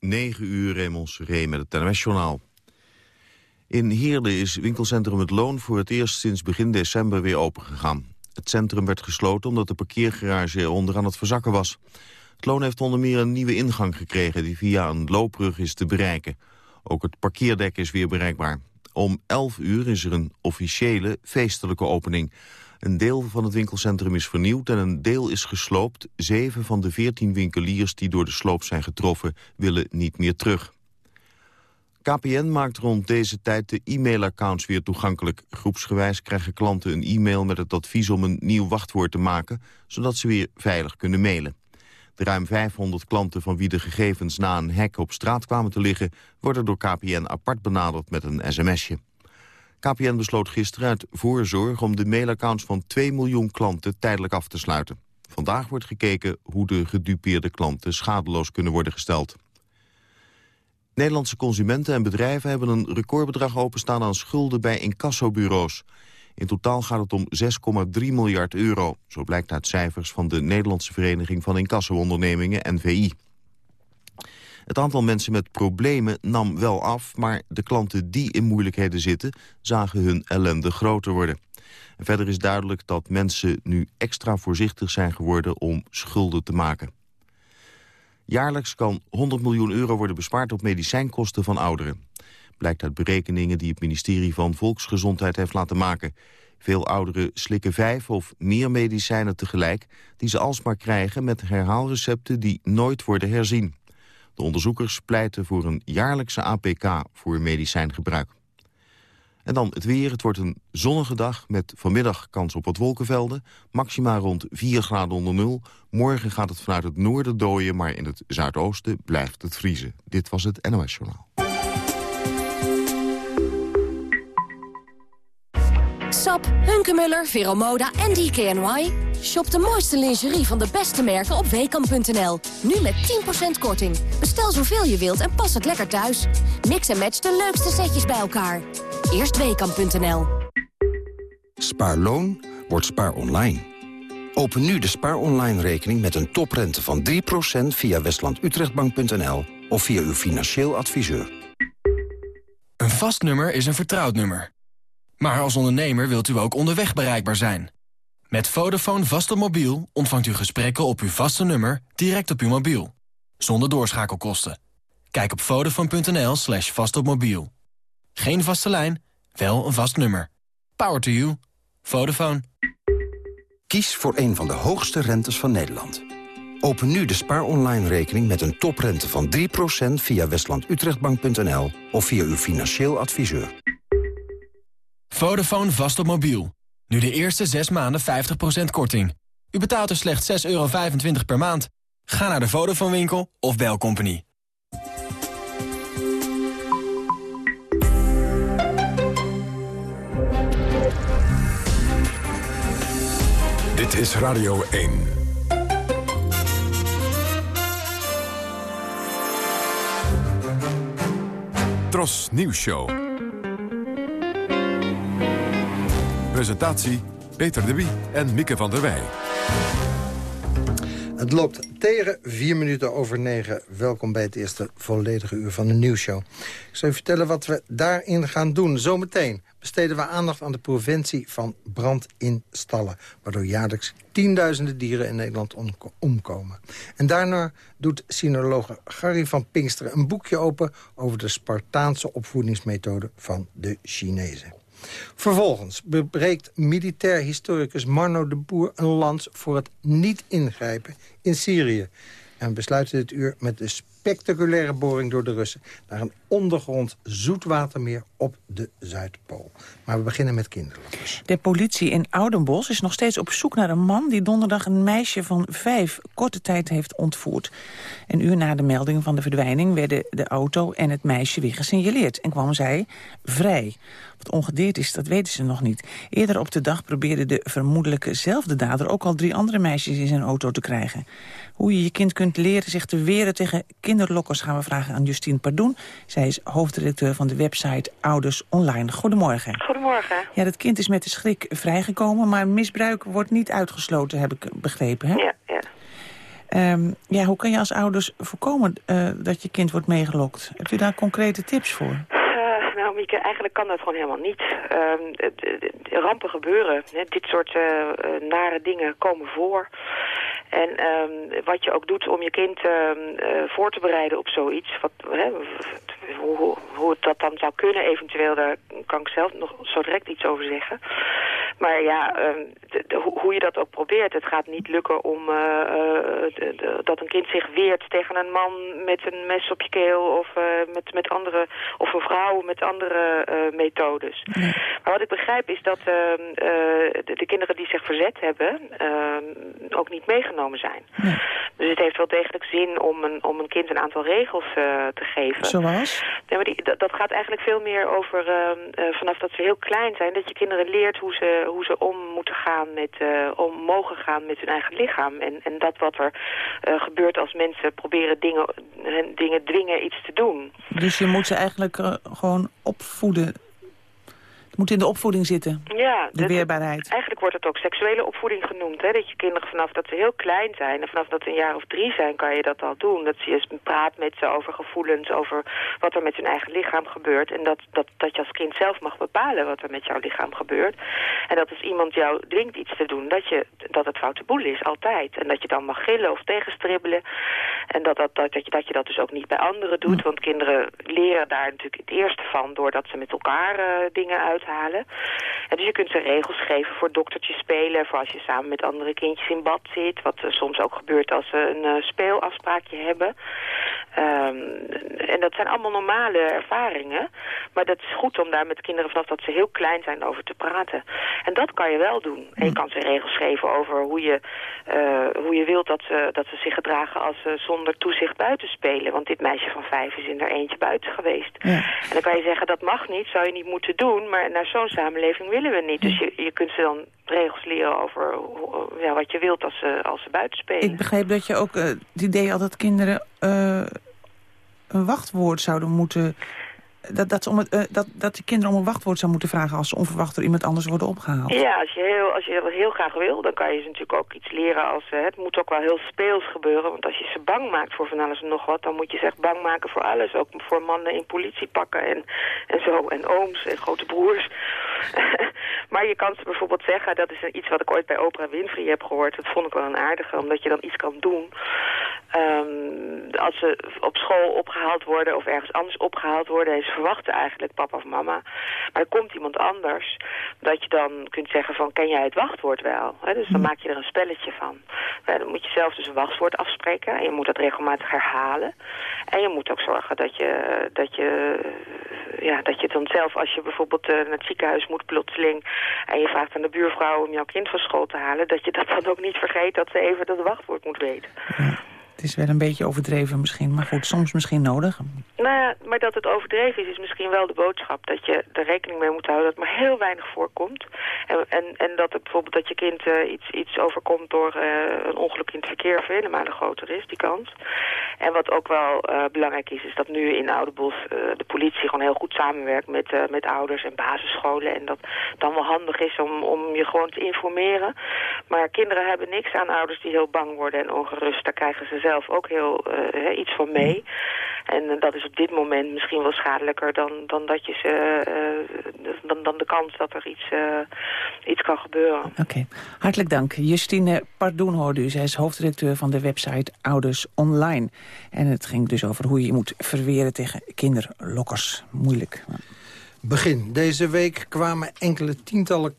9 uur, Raymond Seré met het NMS-journaal. In Heerde is winkelcentrum Het Loon voor het eerst sinds begin december weer opengegaan. Het centrum werd gesloten omdat de parkeergarage eronder aan het verzakken was. Het Loon heeft onder meer een nieuwe ingang gekregen die via een loopbrug is te bereiken. Ook het parkeerdek is weer bereikbaar. Om 11 uur is er een officiële feestelijke opening. Een deel van het winkelcentrum is vernieuwd en een deel is gesloopt. Zeven van de veertien winkeliers die door de sloop zijn getroffen willen niet meer terug. KPN maakt rond deze tijd de e-mailaccounts weer toegankelijk. Groepsgewijs krijgen klanten een e-mail met het advies om een nieuw wachtwoord te maken... zodat ze weer veilig kunnen mailen. De ruim 500 klanten van wie de gegevens na een hack op straat kwamen te liggen... worden door KPN apart benaderd met een sms'je. KPN besloot gisteren uit voorzorg om de mailaccounts van 2 miljoen klanten tijdelijk af te sluiten. Vandaag wordt gekeken hoe de gedupeerde klanten schadeloos kunnen worden gesteld. Nederlandse consumenten en bedrijven hebben een recordbedrag openstaan aan schulden bij incassobureaus. In totaal gaat het om 6,3 miljard euro. Zo blijkt uit cijfers van de Nederlandse Vereniging van Incassoondernemingen, NVI. Het aantal mensen met problemen nam wel af... maar de klanten die in moeilijkheden zitten... zagen hun ellende groter worden. En verder is duidelijk dat mensen nu extra voorzichtig zijn geworden... om schulden te maken. Jaarlijks kan 100 miljoen euro worden bespaard op medicijnkosten van ouderen. Blijkt uit berekeningen die het ministerie van Volksgezondheid heeft laten maken. Veel ouderen slikken vijf of meer medicijnen tegelijk... die ze alsmaar krijgen met herhaalrecepten die nooit worden herzien. De onderzoekers pleiten voor een jaarlijkse APK voor medicijngebruik. En dan het weer. Het wordt een zonnige dag met vanmiddag kans op wat wolkenvelden. Maxima rond 4 graden onder nul. Morgen gaat het vanuit het noorden dooien, maar in het zuidoosten blijft het vriezen. Dit was het NOS Journaal. Sap, Hunkemuller, Veromoda en DKNY. Shop de mooiste lingerie van de beste merken op weekamp.nl. Nu met 10% korting. Bestel zoveel je wilt en pas het lekker thuis. Mix en match de leukste setjes bij elkaar. Eerst weekamp.nl. Spaarloon wordt spaar online. Open nu de spaar online rekening met een toprente van 3% via westlandutrechtbank.nl of via uw financieel adviseur. Een vast nummer is een vertrouwd nummer. Maar als ondernemer wilt u ook onderweg bereikbaar zijn. Met Vodafone vast op mobiel ontvangt u gesprekken op uw vaste nummer direct op uw mobiel. Zonder doorschakelkosten. Kijk op vodafone.nl slash vastopmobiel. Geen vaste lijn, wel een vast nummer. Power to you. Vodafone. Kies voor een van de hoogste rentes van Nederland. Open nu de spaar online rekening met een toprente van 3% via westlandutrechtbank.nl of via uw financieel adviseur. Vodafone vast op mobiel. Nu de eerste 6 maanden 50% korting. U betaalt er slechts 6,25 euro per maand. Ga naar de Vodafone winkel of bel Company. Dit is Radio 1. Tros Nieuws Show. Presentatie Peter de Wie en Mieke van der Wij. Het loopt tegen vier minuten over negen. Welkom bij het eerste volledige uur van de nieuwsshow. Ik zal je vertellen wat we daarin gaan doen. Zometeen besteden we aandacht aan de preventie van brand in stallen... waardoor jaarlijks tienduizenden dieren in Nederland omkomen. En daarna doet sinologe Gary van Pinksteren een boekje open... over de Spartaanse opvoedingsmethode van de Chinezen. Vervolgens bebreekt militair historicus Marno de Boer een lans voor het niet ingrijpen in Syrië. En we besluiten dit uur met de spectaculaire boring door de Russen... naar een ondergrond zoetwatermeer op de Zuidpool. Maar we beginnen met kinderlokkers. De politie in Oudenbos is nog steeds op zoek naar een man... die donderdag een meisje van vijf korte tijd heeft ontvoerd. Een uur na de melding van de verdwijning... werden de auto en het meisje weer gesignaleerd... en kwam zij vrij. Wat ongedeerd is, dat weten ze nog niet. Eerder op de dag probeerde de vermoedelijkezelfde dader... ook al drie andere meisjes in zijn auto te krijgen. Hoe je je kind kunt leren zich te weren tegen kinderlokkers... gaan we vragen aan Justine Pardoen. Is hoofdredacteur van de website Ouders Online. Goedemorgen. Goedemorgen. Ja, dat kind is met de schrik vrijgekomen... maar misbruik wordt niet uitgesloten, heb ik begrepen, hè? Ja, ja. Ehm, ja, hoe kan je als ouders voorkomen uh, dat je kind wordt meegelokt? Hebt u daar concrete tips voor? Uh, nou, Mieke, eigenlijk kan dat gewoon helemaal niet. Uh, rampen gebeuren. Hè? Dit soort uh, nare dingen komen voor. En um, wat je ook doet om je kind uh, voor te bereiden op zoiets... Wat, hè, hoe, hoe het dat dan zou kunnen eventueel, daar kan ik zelf nog zo direct iets over zeggen. Maar ja, uh, de, de, hoe je dat ook probeert, het gaat niet lukken om uh, de, dat een kind zich weert tegen een man met een mes op je keel of met, met andere, of een vrouw met andere methodes. Nee. Maar wat ik begrijp is dat ehm, de, kinderen die zich verzet hebben ehm, ook niet meegenomen zijn. Dus het heeft wel degelijk zin om een, om een kind een aantal regels te geven. Zoals? Maar die, dat, dat, gaat eigenlijk veel meer over uh, uh, vanaf dat ze heel klein zijn... dat je kinderen leert hoe ze, hoe ze om moeten gaan met, uh, om mogen gaan met hun eigen lichaam. En, en dat wat er gebeurt als mensen proberen dingen, dingen dwingen iets te doen. Dus je moet ze eigenlijk gewoon opvoeden moet in de opvoeding zitten, ja, de weerbaarheid. Eigenlijk wordt het ook seksuele opvoeding genoemd. Hè? Dat je kinderen vanaf dat ze heel klein zijn... en vanaf dat ze een jaar of drie zijn, kan je dat al doen. Dat je eens praat met ze over gevoelens... over wat er met hun eigen lichaam gebeurt. En dat, dat, dat je als kind zelf mag bepalen wat er met jouw lichaam gebeurt. En dat als iemand jou dwingt iets te doen... dat, je, dat het foute boel is, altijd. En dat je dan mag gillen of tegenstribbelen. En dat, dat, dat, dat, je, dat je dat dus ook niet bij anderen doet. Want kinderen leren daar natuurlijk het eerste van... doordat ze met elkaar uh, dingen uithalen halen. En dus je kunt ze regels geven voor doktertjes spelen... voor als je samen met andere kindjes in bad zit. Wat soms ook gebeurt als ze een uh, speelafspraakje hebben. Um, en dat zijn allemaal normale ervaringen. Maar dat is goed om daar met kinderen vanaf dat ze heel klein zijn over te praten. En dat kan je wel doen. En je kan ze regels geven over hoe je, uh, hoe je wilt dat ze, dat ze zich gedragen als ze zonder toezicht buiten spelen. Want dit meisje van vijf is in er eentje buiten geweest. Ja. En dan kan je zeggen dat mag niet, zou je niet moeten doen. Maar naar zo'n samenleving willen we niet. Dus je, je kunt ze dan regels leren over ja, wat je wilt als ze, als ze buiten spelen. Ik begreep dat je ook uh, het idee had dat kinderen uh, een wachtwoord zouden moeten dat, dat, om het, uh, dat, dat de kinderen om een wachtwoord zou moeten vragen... als ze onverwacht door iemand anders worden opgehaald. Ja, als je, heel, als je dat heel graag wil, dan kan je ze natuurlijk ook iets leren. Als, uh, het moet ook wel heel speels gebeuren. Want als je ze bang maakt voor van alles en nog wat... dan moet je ze echt bang maken voor alles. Ook voor mannen in politiepakken en, en zo. En ooms en grote broers. maar je kan ze bijvoorbeeld zeggen... dat is iets wat ik ooit bij Oprah Winfrey heb gehoord. Dat vond ik wel een aardige, omdat je dan iets kan doen. Um, als ze op school opgehaald worden of ergens anders opgehaald worden... en ze verwachten eigenlijk papa of mama, maar er komt iemand anders... dat je dan kunt zeggen van, ken jij het wachtwoord wel? He, dus dan hmm. maak je er een spelletje van. Ja, dan moet je zelf dus een wachtwoord afspreken en je moet dat regelmatig herhalen. En je moet ook zorgen dat je, dat je, ja, dat je dan zelf, als je bijvoorbeeld uh, naar het ziekenhuis moet plotseling... en je vraagt aan de buurvrouw om jouw kind van school te halen... dat je dat dan ook niet vergeet dat ze even dat wachtwoord moet weten. Het is wel een beetje overdreven misschien, maar goed, soms misschien nodig. Nou ja, maar dat het overdreven is, is misschien wel de boodschap. Dat je er rekening mee moet houden dat het maar heel weinig voorkomt. En, en, en dat het bijvoorbeeld dat je kind uh, iets, iets overkomt door uh, een ongeluk in het verkeer vele malen groter is, die kans. En wat ook wel uh, belangrijk is, is dat nu in Oudebos de politie gewoon heel goed samenwerkt met, met ouders en basisscholen. En dat dan wel handig is om, om je gewoon te informeren. Maar kinderen hebben niks aan ouders die heel bang worden en ongerust. Daar krijgen ze zelf ook heel iets van mee. En dat is op dit moment misschien wel schadelijker dan, dan, dat je ze, uh, dan, dan de kans dat er iets, iets kan gebeuren. Oké, hartelijk dank. Justine Pardoen hoorde u. Zij is hoofdredacteur van de website Ouders Online. En het ging dus over hoe je moet verweren tegen kinderlokkers. Moeilijk. Begin deze week kwamen enkele tientallen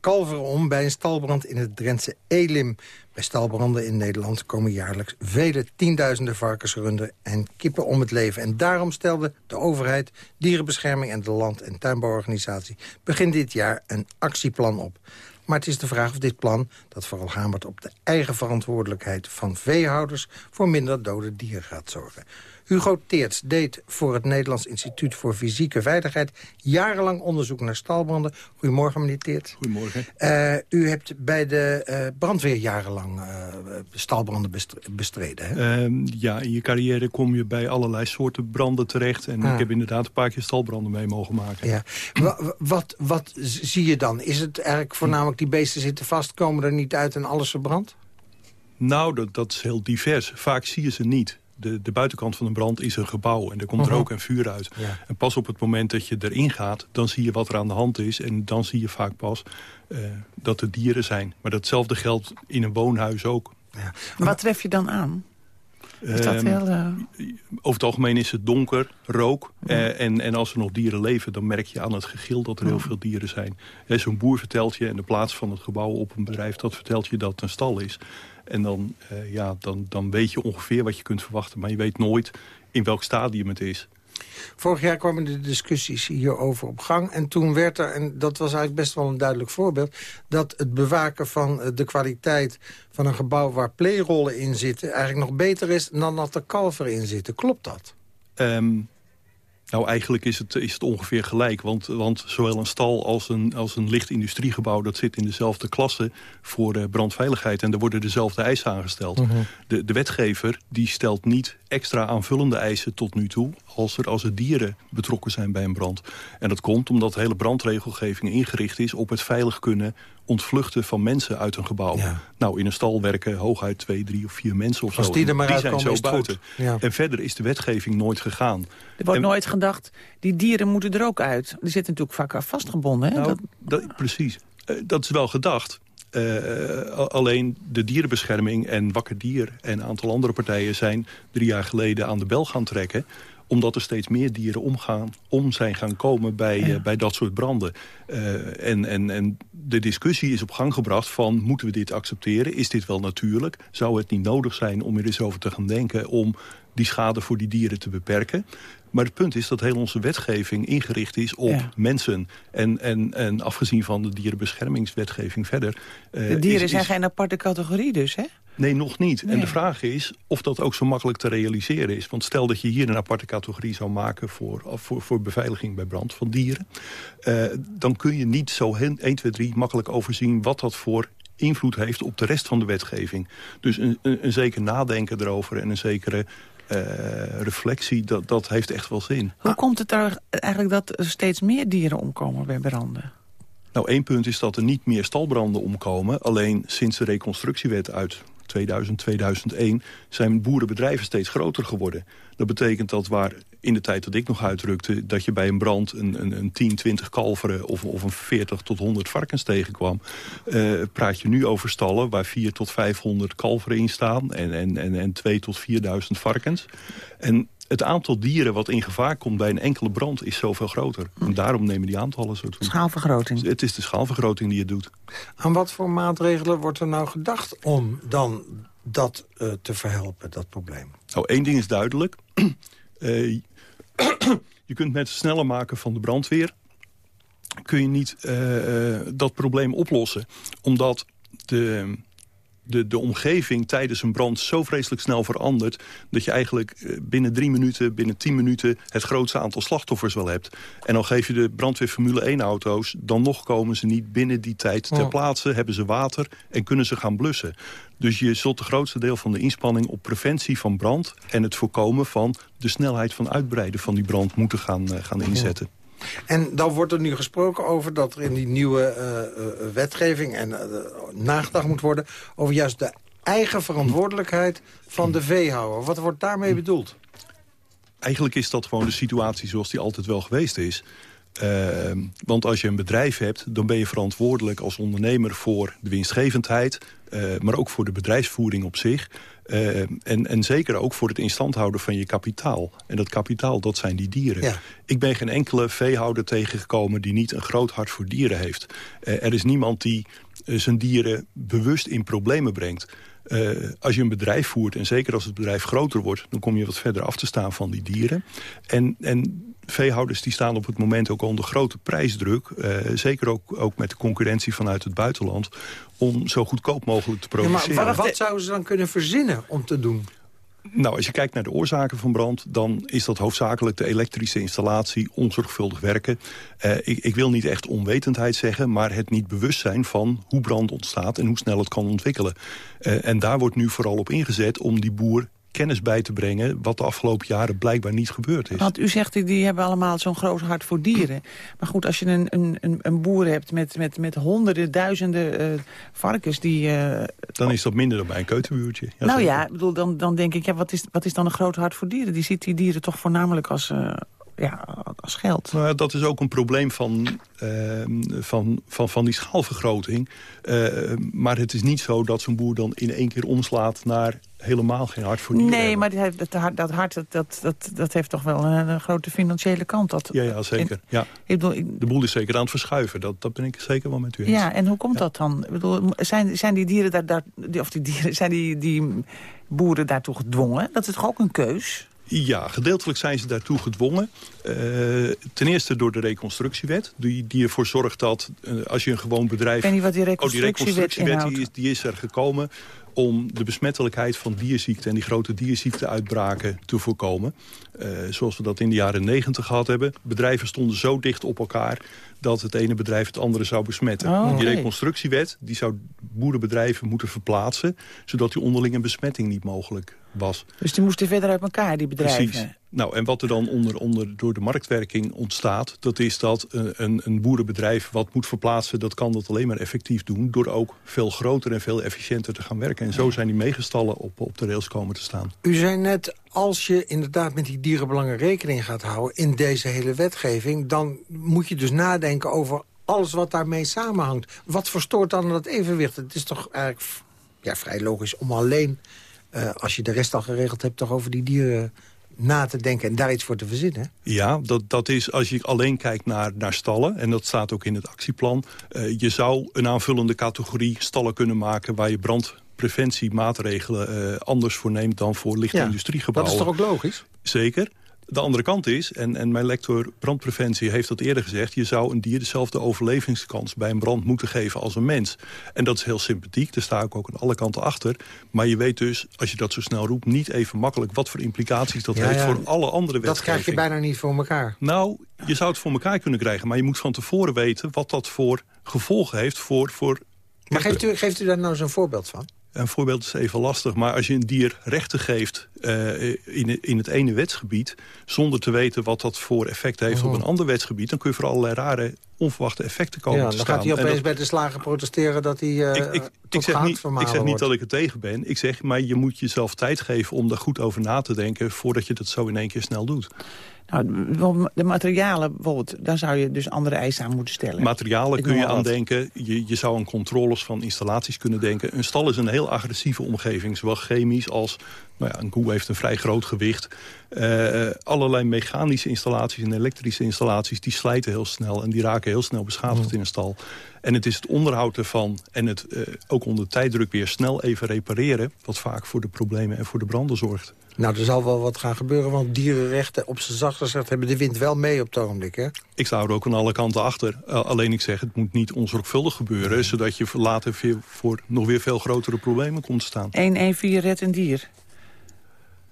kalveren om... bij een stalbrand in het Drentse Elim. Bij stalbranden in Nederland komen jaarlijks vele tienduizenden varkensrunden en kippen om het leven. En daarom stelde de overheid, dierenbescherming en de land- en tuinbouworganisatie begin dit jaar een actieplan op. Maar het is de vraag of dit plan, dat vooral hamert op de eigen verantwoordelijkheid van veehouders, voor minder dode dieren gaat zorgen. Hugo Teerts deed voor het Nederlands Instituut voor Fysieke Veiligheid... jarenlang onderzoek naar stalbranden. Goedemorgen, meneer Teerts. Goedemorgen. Uh, u hebt bij de uh, brandweer jarenlang uh, stalbranden bestreden, hè? Ehm, ja, in je carrière kom je bij allerlei soorten branden terecht. En ah. ik heb inderdaad een paar keer stalbranden mee mogen maken. Ja. wat, wat zie je dan? Is het eigenlijk voornamelijk die beesten zitten vast... komen er niet uit en alles verbrandt? Nou, dat, dat is heel divers. Vaak zie je ze niet. De, de buitenkant van een brand is een gebouw en er komt Mhm. rook en vuur uit. En pas op het moment dat je erin gaat, dan zie je wat er aan de hand is. En dan zie je vaak pas eh, dat er dieren zijn. Maar datzelfde geldt in een woonhuis ook. Wat tref je dan aan? Is dat Ehm, heel... eh, Over het algemeen is het donker, rook. eh, en, en als er nog dieren leven, dan merk je aan het gegil dat er heel veel dieren zijn. Hè, Zo'n boer vertelt je, en de plaats van het gebouw op een bedrijf... dat vertelt je dat het een stal is. En dan, eh, ja, dan, dan weet je ongeveer wat je kunt verwachten. Maar je weet nooit in welk stadium het is. Vorig jaar kwamen de discussies hierover op gang. En toen werd er, en dat was eigenlijk best wel een duidelijk voorbeeld... dat het bewaken van eh, de kwaliteit van een gebouw waar playrollen in zitten... eigenlijk nog beter is dan dat er kalveren in zitten. Klopt dat? Ehm, nou, eigenlijk is het, is het ongeveer gelijk. Want, want zowel een stal als een, als een licht industriegebouw... dat zit in dezelfde klasse voor eh, brandveiligheid. En er worden dezelfde eisen aangesteld. de, de wetgever die stelt niet extra aanvullende eisen tot nu toe... als er, als er dieren betrokken zijn bij een brand. En dat komt omdat de hele brandregelgeving ingericht is... op het veilig kunnen ontvluchten van mensen uit een gebouw. Nou, in een stal werken hooguit twee, drie of vier mensen of Als zo. die er maar zijn uitkomen, zo is het buiten. goed. Ja. En verder is de wetgeving nooit gegaan. Er wordt En- nooit gedacht, die dieren moeten er ook uit. Die zitten natuurlijk vaak aan vastgebonden. Hè? Nou, Dat- dat, precies. Eh, dat is wel gedacht. Eh, alleen de dierenbescherming en Wakker Dier en een aantal andere partijen... zijn drie jaar geleden aan de bel gaan trekken omdat er steeds meer dieren omgaan, om zijn gaan komen bij, eh, bij dat soort branden. Eh, en, en, en de discussie is op gang gebracht van... moeten we dit accepteren? Is dit wel natuurlijk? Zou het niet nodig zijn om er eens over te gaan denken... om die schade voor die dieren te beperken? Maar het punt is dat heel onze wetgeving ingericht is op Ja. mensen. En, en, en afgezien van de dierenbeschermingswetgeving verder... eh, de dieren is- zijn geen aparte categorie dus, hè? Nee, nog niet. En de vraag is of dat ook zo makkelijk te realiseren is. Want stel dat je hier een aparte categorie zou maken... voor, voor, voor beveiliging bij brand van dieren... eh, dan kun je niet zo hen- 1, 2, 3 makkelijk overzien... wat dat voor invloed heeft op de rest van de wetgeving. Dus een, een, een zeker nadenken erover en een zekere eh, reflectie... Dat, dat heeft echt wel zin. Hoe komt het er eigenlijk dat er steeds meer dieren omkomen bij branden? Nou, één punt is dat er niet meer stalbranden omkomen. Alleen sinds de reconstructiewet uit 2000, 2001 zijn boerenbedrijven steeds groter geworden. Dat betekent dat waar in de tijd dat ik nog uitrukte... dat je bij een brand een, een, een 10, 20 kalveren of, of een 40 tot 100 varkens tegenkwam... eh, praat je nu over stallen waar 4 tot 500 kalveren in staan... en, en, en, en 2 tot 4000 varkens. En het aantal dieren wat in gevaar komt bij een enkele brand is zoveel groter. En daarom nemen die aantallen zo toe. Schaalvergroting. Het is de schaalvergroting die het doet. Aan wat voor maatregelen wordt er nou gedacht om dan dat eh, te verhelpen, dat probleem? Nou, één ding is duidelijk. Eh, je kunt met het sneller maken van de brandweer... kun je niet eh, eh, dat probleem oplossen. Omdat de, de, de omgeving tijdens een brand zo vreselijk snel verandert... dat je eigenlijk eh, binnen drie minuten, binnen tien minuten... het grootste aantal slachtoffers wel hebt. En dan geef je de brandweer Formule 1-auto's... dan nog komen ze niet binnen die tijd ter plaatse... hebben ze water en kunnen ze gaan blussen. Dus je zult het grootste deel van de inspanning op preventie van brand... en het voorkomen van de snelheid van uitbreiden van die brand moeten gaan, eh, gaan inzetten. En dan wordt er nu gesproken over dat er in die nieuwe eh, eh, wetgeving... en eh, nagedacht moet worden over juist de eigen verantwoordelijkheid van de veehouder. Wat wordt daarmee bedoeld? Eigenlijk is dat gewoon de situatie zoals die altijd wel geweest is. Ehm, want als je een bedrijf hebt, dan ben je verantwoordelijk als ondernemer voor de winstgevendheid, maar ook voor de bedrijfsvoering op zich. Eh, en, en zeker ook voor het instand houden van je kapitaal. En dat kapitaal, dat zijn die dieren. Ja. Ik ben geen enkele veehouder tegengekomen die niet een groot hart voor dieren heeft. Eh, er is niemand die eh, zijn dieren bewust in problemen brengt. Eh, als je een bedrijf voert, en zeker als het bedrijf groter wordt... dan kom je wat verder af te staan van die dieren. En, en veehouders die staan op het moment ook onder grote prijsdruk. eh, zeker ook, ook met de concurrentie vanuit het buitenland... om zo goedkoop mogelijk te Ja, maar produceren. wat, wat zouden ze dan kunnen verzinnen om te doen? Nou, als je kijkt naar de oorzaken van brand... dan is dat hoofdzakelijk de elektrische installatie, onzorgvuldig werken. Eh, ik, ik wil niet echt onwetendheid zeggen... maar het niet bewust zijn van hoe brand ontstaat... en hoe snel het kan ontwikkelen. Eh, en daar wordt nu vooral op ingezet om die boer kennis bij te brengen... wat de afgelopen jaren blijkbaar niet gebeurd is. Want u zegt, die hebben allemaal zo'n groot hart voor dieren. Maar goed, als je een, een, een boer hebt met, met, met honderden, duizenden uh, varkens die... Uh, dan is dat minder dan bij een keuterbuurtje. Ja, nou ja, bedoel, dan, dan denk ik, ja, wat, is, wat is dan een groot hart voor dieren? Die ziet die dieren toch voornamelijk als... Uh, ja, als geld. Nou, dat is ook een probleem van, uh, van, van, van die schaalvergroting. Uh, maar het is niet zo dat zo'n boer dan in één keer omslaat naar helemaal geen hart voor dieren Nee, maar dat, dat, dat hart dat, dat, dat, heeft toch wel een, een, grote financiële kant. Dat, ja, ja, zeker. Ja. Ik bedoel, ik, de boel is zeker aan het verschuiven. Dat, dat ben ik zeker wel met u eens. Ja, en hoe komt ja. dat dan? Ik bedoel, zijn, zijn die dieren daar, daar of die dieren, zijn die, die boeren daartoe gedwongen? Dat is toch ook een keus? Ja, gedeeltelijk zijn ze daartoe gedwongen. Uh, ten eerste door de reconstructiewet. Die, die ervoor zorgt dat uh, als je een gewoon bedrijf... Ik weet niet wat die reconstructiewet, oh, die reconstructiewet die is, die is er gekomen om de besmettelijkheid van dierziekten... en die grote dierziekteuitbraken te voorkomen. Uh, zoals we dat in de jaren negentig gehad hebben. Bedrijven stonden zo dicht op elkaar dat het ene bedrijf het andere zou besmetten. Oh, okay. Die reconstructiewet die zou boerenbedrijven moeten verplaatsen... zodat die onderlinge besmetting niet mogelijk was. Dus die moesten verder uit elkaar, die bedrijven? Precies. Nou, en wat er dan onder, onder, door de marktwerking ontstaat... dat is dat een, een boerenbedrijf wat moet verplaatsen... dat kan dat alleen maar effectief doen... door ook veel groter en veel efficiënter te gaan werken. En zo zijn die meegestallen op, op de rails komen te staan. U zei net, als je inderdaad met die dierenbelangen rekening gaat houden... in deze hele wetgeving, dan moet je dus nadenken over alles wat daarmee samenhangt. Wat verstoort dan dat evenwicht? Het is toch eigenlijk ja, vrij logisch om alleen... Uh, als je de rest al geregeld hebt, toch over die dieren na te denken en daar iets voor te verzinnen. Ja, dat, dat is als je alleen kijkt naar, naar stallen... en dat staat ook in het actieplan... Uh, je zou een aanvullende categorie stallen kunnen maken... waar je brandpreventiemaatregelen uh, anders voor neemt... dan voor lichte ja, industriegebouwen. Dat is toch ook logisch? Zeker. De andere kant is, en, en mijn lector brandpreventie heeft dat eerder gezegd... je zou een dier dezelfde overlevingskans bij een brand moeten geven als een mens. En dat is heel sympathiek, daar sta ik ook aan alle kanten achter. Maar je weet dus, als je dat zo snel roept, niet even makkelijk... wat voor implicaties dat ja, heeft ja. voor alle andere wetgeving. Dat krijg je bijna niet voor elkaar. Nou, je zou het voor elkaar kunnen krijgen... maar je moet van tevoren weten wat dat voor gevolgen heeft voor... voor maar geeft u, geeft u daar nou eens een voorbeeld van? Een voorbeeld is even lastig, maar als je een dier rechten geeft uh, in, in het ene wetsgebied... zonder te weten wat dat voor effect heeft oh. op een ander wetsgebied... dan kun je voor allerlei rare onverwachte effecten komen ja, te dan staan. gaat hij opeens dat, bij de slagen protesteren dat hij uh, ik, ik, ik zeg niet, ik zeg niet dat ik er tegen ben. Ik zeg, maar je moet jezelf tijd geven om daar goed over na te denken... voordat je dat zo in één keer snel doet. Nou, de materialen, bijvoorbeeld, daar zou je dus andere eisen aan moeten stellen. Materialen kun je aan denken. Je, je zou aan controles van installaties kunnen denken. Een stal is een heel agressieve omgeving, zowel chemisch als... Nou ja, een koe heeft een vrij groot gewicht. Uh, allerlei mechanische installaties en elektrische installaties... die slijten heel snel en die raken heel snel beschadigd in een stal. En het is het onderhoud ervan en het uh, ook onder tijddruk weer snel even repareren... wat vaak voor de problemen en voor de branden zorgt. Nou, er zal wel wat gaan gebeuren, want dierenrechten op zijn zacht gezegd... hebben de wind wel mee op het ogenblik, hè? Ik sta er ook aan alle kanten achter. Uh, alleen ik zeg, het moet niet onzorgvuldig gebeuren... Nee. zodat je later voor, voor nog weer veel grotere problemen komt te staan. 114 red een dier.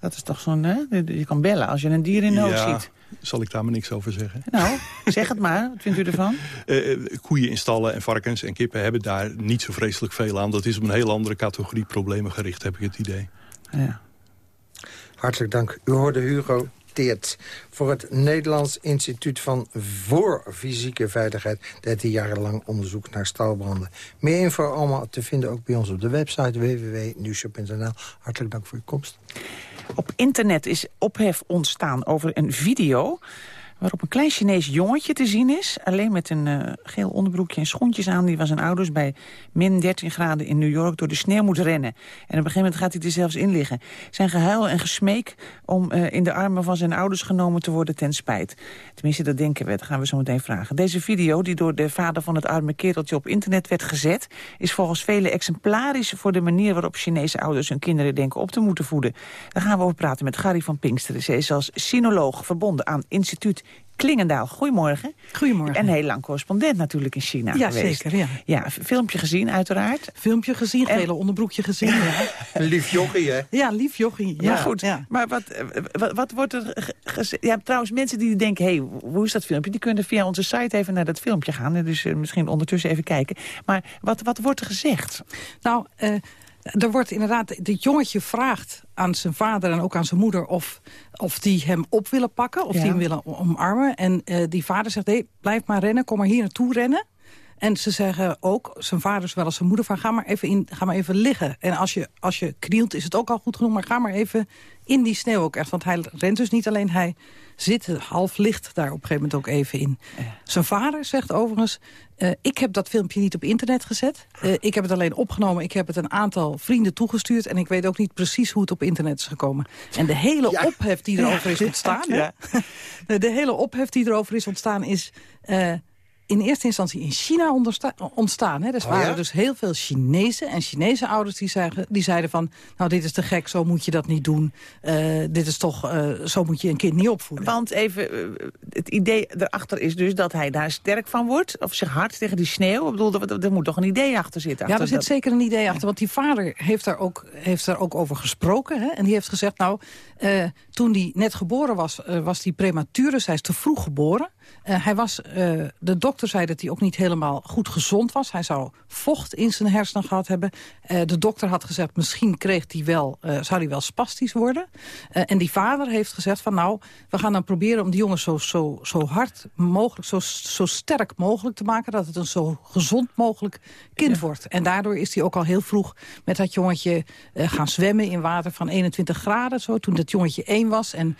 Dat is toch zo'n... Je kan bellen als je een dier in nood ja. ziet. Zal ik daar maar niks over zeggen? Nou, zeg het maar. Wat vindt u ervan? Uh, koeien in stallen en varkens en kippen hebben daar niet zo vreselijk veel aan. Dat is op een heel andere categorie problemen gericht, heb ik het idee. Ja. Hartelijk dank. U hoorde Hugo Teert voor het Nederlands Instituut van voor Fysieke Veiligheid. 13 jarenlang onderzoek naar stalbranden. Meer info allemaal te vinden ook bij ons op de website www.nieuwshop.nl. Hartelijk dank voor uw komst. Op internet is ophef ontstaan over een video waarop een klein Chinees jongetje te zien is. Alleen met een uh, geel onderbroekje en schoentjes aan. Die was zijn ouders bij min 13 graden in New York door de sneeuw moet rennen. En op een gegeven moment gaat hij er zelfs in liggen. Zijn gehuil en gesmeek om uh, in de armen van zijn ouders genomen te worden ten spijt. Tenminste, dat denken we. Dat gaan we zo meteen vragen. Deze video, die door de vader van het arme kereltje op internet werd gezet... is volgens velen exemplarisch voor de manier waarop Chinese ouders hun kinderen denken op te moeten voeden. Daar gaan we over praten met Gary van Pinksteren. Ze is als sinoloog verbonden aan instituut Klingendaal. Goedemorgen. Goedemorgen. En heel lang correspondent natuurlijk in China ja, geweest. Zeker, ja, ja. Filmpje gezien uiteraard. Filmpje gezien, gele en... onderbroekje gezien. Ja. lief jochie, hè? Ja, lief jochie. Ja, maar goed, ja. maar wat, wat, wat wordt er gezegd? Ja, trouwens, mensen die denken, hé, hey, hoe is dat filmpje? Die kunnen via onze site even naar dat filmpje gaan. Dus uh, misschien ondertussen even kijken. Maar wat, wat wordt er gezegd? Nou... Uh, Er wordt inderdaad, dit jongetje vraagt aan zijn vader en ook aan zijn moeder... of, of die hem op willen pakken, of Ja. die hem willen omarmen. En eh, die vader zegt, nee, blijf maar rennen, kom maar hier naartoe rennen. En ze zeggen ook, zijn vader zowel als zijn moeder... van ga maar even, in, ga maar even liggen. En als je, als je knielt is het ook al goed genoeg... maar ga maar even in die sneeuw ook echt. Want hij rent dus niet alleen, hij zit half licht daar op een gegeven moment ook even in. Zijn vader zegt overigens... eh, ik heb dat filmpje niet op internet gezet. Eh, ik heb het alleen opgenomen. Ik heb het een aantal vrienden toegestuurd. En ik weet ook niet precies hoe het op internet is gekomen. En de hele ophef die erover is ontstaan... Ja. de, de hele ophef die erover is ontstaan is... eh, in eerste instantie in China ontstaan. Hè. Er Oh, waren ja? dus heel veel Chinezen en Chinese ouders die, zeggen, die zeiden van... nou, dit is te gek, zo moet je dat niet doen. Eh, dit is toch, eh, zo moet je een kind niet opvoeden. Want even, eh, het idee erachter is dus dat hij daar sterk van wordt. Of zich hard tegen die sneeuw. Ik bedoel, er, er moet toch een idee achter zitten. Ja, er zit zeker een idee achter. Want die vader heeft daar ook, heeft daar ook over gesproken. Hè? En die heeft gezegd, nou, toen hij net geboren was, was hij prematuur. Dus hij is te vroeg geboren. Eh, hij was, eh, de dokter zei dat hij ook niet helemaal goed gezond was. Hij zou vocht in zijn hersenen gehad hebben. Eh, de dokter had gezegd, misschien kreeg hij wel, zou hij wel spastisch worden. En die vader heeft gezegd van nou, we gaan dan proberen om die jongen zo, zo, zo hard mogelijk, zo, zo sterk mogelijk te maken... dat het een zo gezond mogelijk kind wordt. En daardoor is hij ook al heel vroeg met dat jongetje gaan zwemmen in water van 21 graden. Zo, toen dat jongetje één was. En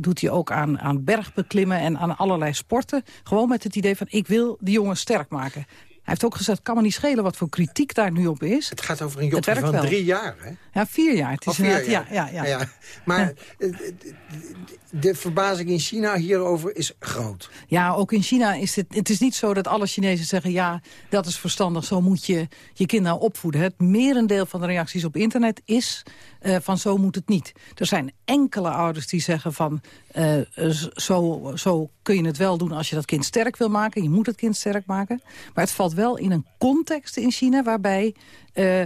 doet hij ook aan, aan bergbeklimmen en aan allerlei sporten. Gewoon met het idee van ik wil die jongen sterk maken. Hij heeft ook gezegd, kan me niet schelen wat voor kritiek daar nu op is. Het gaat over een werkt van wel. drie jaar, hè? Ja, vier jaar. Het is vier inderdaad- jaar. Ja, ja, ja. Maar eh, eh, de verbazing in China hierover is groot. Ja, ook in China is het... Het is niet zo dat alle Chinezen zeggen... ja, dat is verstandig, zo moet je je kind nou opvoeden. Het merendeel van de reacties op internet is eh, van zo moet het niet. Er zijn enkele ouders die zeggen van... eh, zo, zo kun je het wel doen als je dat kind sterk wil maken. Je moet het kind sterk maken. Maar het valt wel in een context in China waarbij... eh,